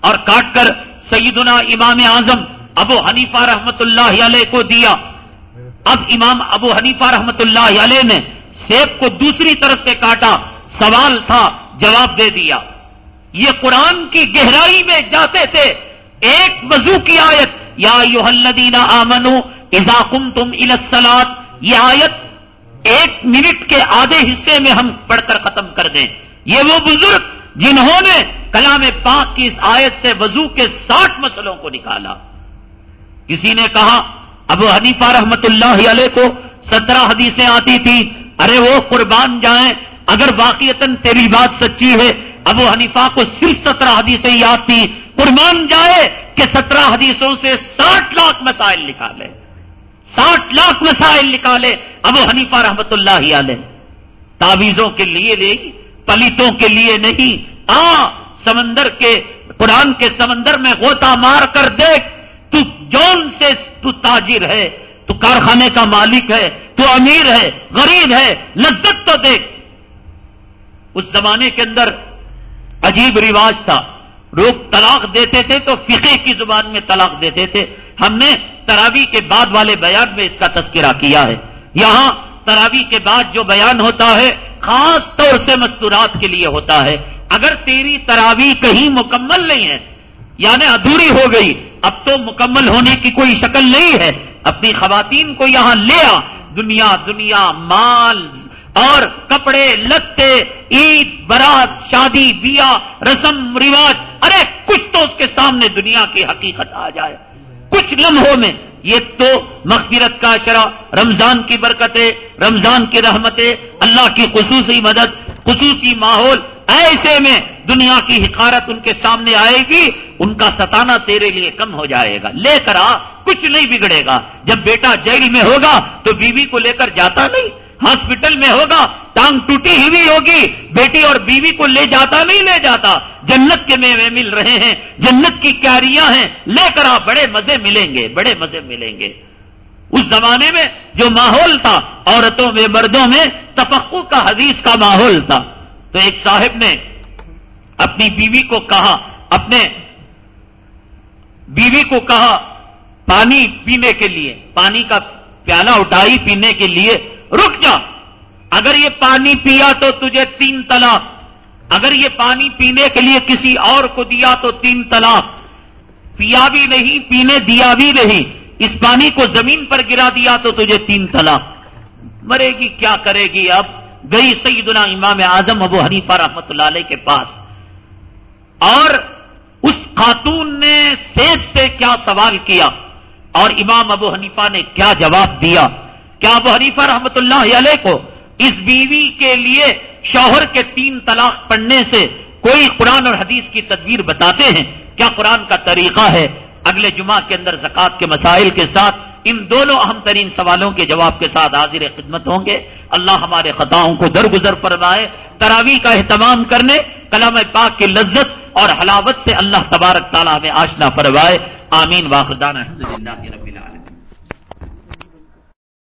اور کاٹ کر سیدنا امام اعظم ابو حنیفہ رحمت اللہ علیہ کو دیا۔ اب امام ابو حنیفہ رحمت اللہ علیہ نے سیب کو دوسری طرف سے کاٹا۔ سوال تھا، جواب دے دیا۔ یہ قرآن کی گہرائی میں جاتے تھے۔ ایک وضو کی آیت، یا یو الدینہ آمنو اضاقم تم السلات یہ آیت ایک منٹ کے آدھے حصے میں ہم پڑھ کر ختم کر دیں۔ یہ وہ بزرگ جنہوں نے کلام پاک کی اس آیت سے وضو کے ساٹھ مسئلوں کو نکالا۔ کسی نے کہا، ابو حنیفہ رحمت اللہ علیہ کو سترہ حدیثیں آتی تھی ارے وہ قربان جائیں، اگر واقعتاً تیری بات سچی ہے، ابو حنیفہ کو صرف سترہ حدیثیں یاد تھی قربان جائے کہ سترہ حدیثوں سے ساٹھ لاکھ مسائل نکالے ساٹھ لاکھ مسائل نکالے ابو حنیفہ رحمت اللہ علیہ تعویذوں کے لیے نہیں، پلیتوں کے لیے نہیں۔ آ، سمندر کے، قرآن کے سمندر میں غوطہ مار کر دیکھ، تو جون سے تو تاجر ہے، تو کارخانے کا مالک ہے، تو امیر ہے، غریب ہے، لذت تو دیکھ۔ اس زمانے کے اندر عجیب رواج تھا۔ لوگ طلاق دیتے تھے تو فقے کی زبان میں طلاق دیتے تھے۔ ہم نے تراوی کے بعد والے بیان میں اس کا تذکرہ کیا ہے۔ یہاں تراوی کے بعد جو بیان ہوتا ہے، خاص طور سے مستورات کے لیے ہوتا ہے۔ اگر تیری تراوی کہیں مکمل نہیں ہے یعنی ادھوری ہو گئی، اب تو مکمل ہونے کی کوئی شکل نہیں ہے۔ اپنی خواتین کو یہاں لے آ، دنیا دنیا، مال اور کپڑے، لتے، عید برات شادی، بیاہ، رسم، رواج، ارے، کچھ تو اس کے سامنے دنیا کی حقیقت آ جائے۔ کچھ لمحوں میں یہ تو مغفرت کا اشرا، رمضان کی برکتیں، رمضان کی رحمتیں، اللہ کی خصوصی مدد، خصوصی ماحول، ایسے میں دنیا کی حقارت ان کے سامنے آئے گی، ان کا ستانا تیرے لیے کم ہو جائے گا، لے کر آ، کچھ نہیں بگڑے گا۔ جب بیٹا جیل میں ہوگا تو بیوی کو لے کر جاتا نہیں؟ ہاسپٹل میں ہوگا، ٹانگ ٹوٹی ہوئی ہوگی۔ بیٹی اور بیوی کو لے جاتا، نہیں لے جاتا۔ جنت کے میوے مل رہے ہیں، جنت کی کیاریاں ہیں۔ لے کر آپ بڑے مزے ملیں گے، بڑے مزے ملیں گے۔ اس زمانے میں جو ماحول تھا، عورتوں میں، مردوں میں تفقو کا حدیث کا ماحول تھا۔ تو ایک صاحب نے اپنی بیوی کو کہا، اپنے بیوی کو کہا، پانی پینے کے لیے، پانی کا پیالہ اٹھائی پینے کے لیے۔ رک جا۔ اگر یہ پانی پیا تو تجھے تین طلاق۔ اگر یہ پانی پینے کے لیے کسی اور کو دیا تو تین طلاق۔ پیا بھی نہیں، پینے دیا بھی نہیں۔ اس پانی کو زمین پر گرا دیا تو تجھے تین طلاق۔ مرے گی، کیا کرے گی اب؟ گئی سیدنا امام اعظم ابو حنیفہ رحمت اللہ علیہ کے پاس۔ اور اس خاتون نے سیب سے کیا سوال کیا؟ اور امام ابو حنیفہ نے کیا جواب دیا؟ کیا ابو حنیفہ رحمت اللہ علیہ کو اس بیوی کے لیے شوہر کے تین طلاق پڑھنے سے کوئی قرآن اور حدیث کی تدبیر بتاتے ہیں؟ کیا قرآن کا طریقہ ہے؟ اگلے جمعہ کے اندر زکات کے مسائل کے ساتھ ان دونوں اہم ترین سوالوں کے جواب کے ساتھ حاضر خدمت ہوں گے۔ اللہ ہمارے خطاؤں کو درگزر فرمائے تراوی کا اہتمام کرنے، کلام پاک کی لذت اور حلاوت سے اللہ تبارک تعالیٰ میں آشنا فرمائے۔ آمین۔ واخردان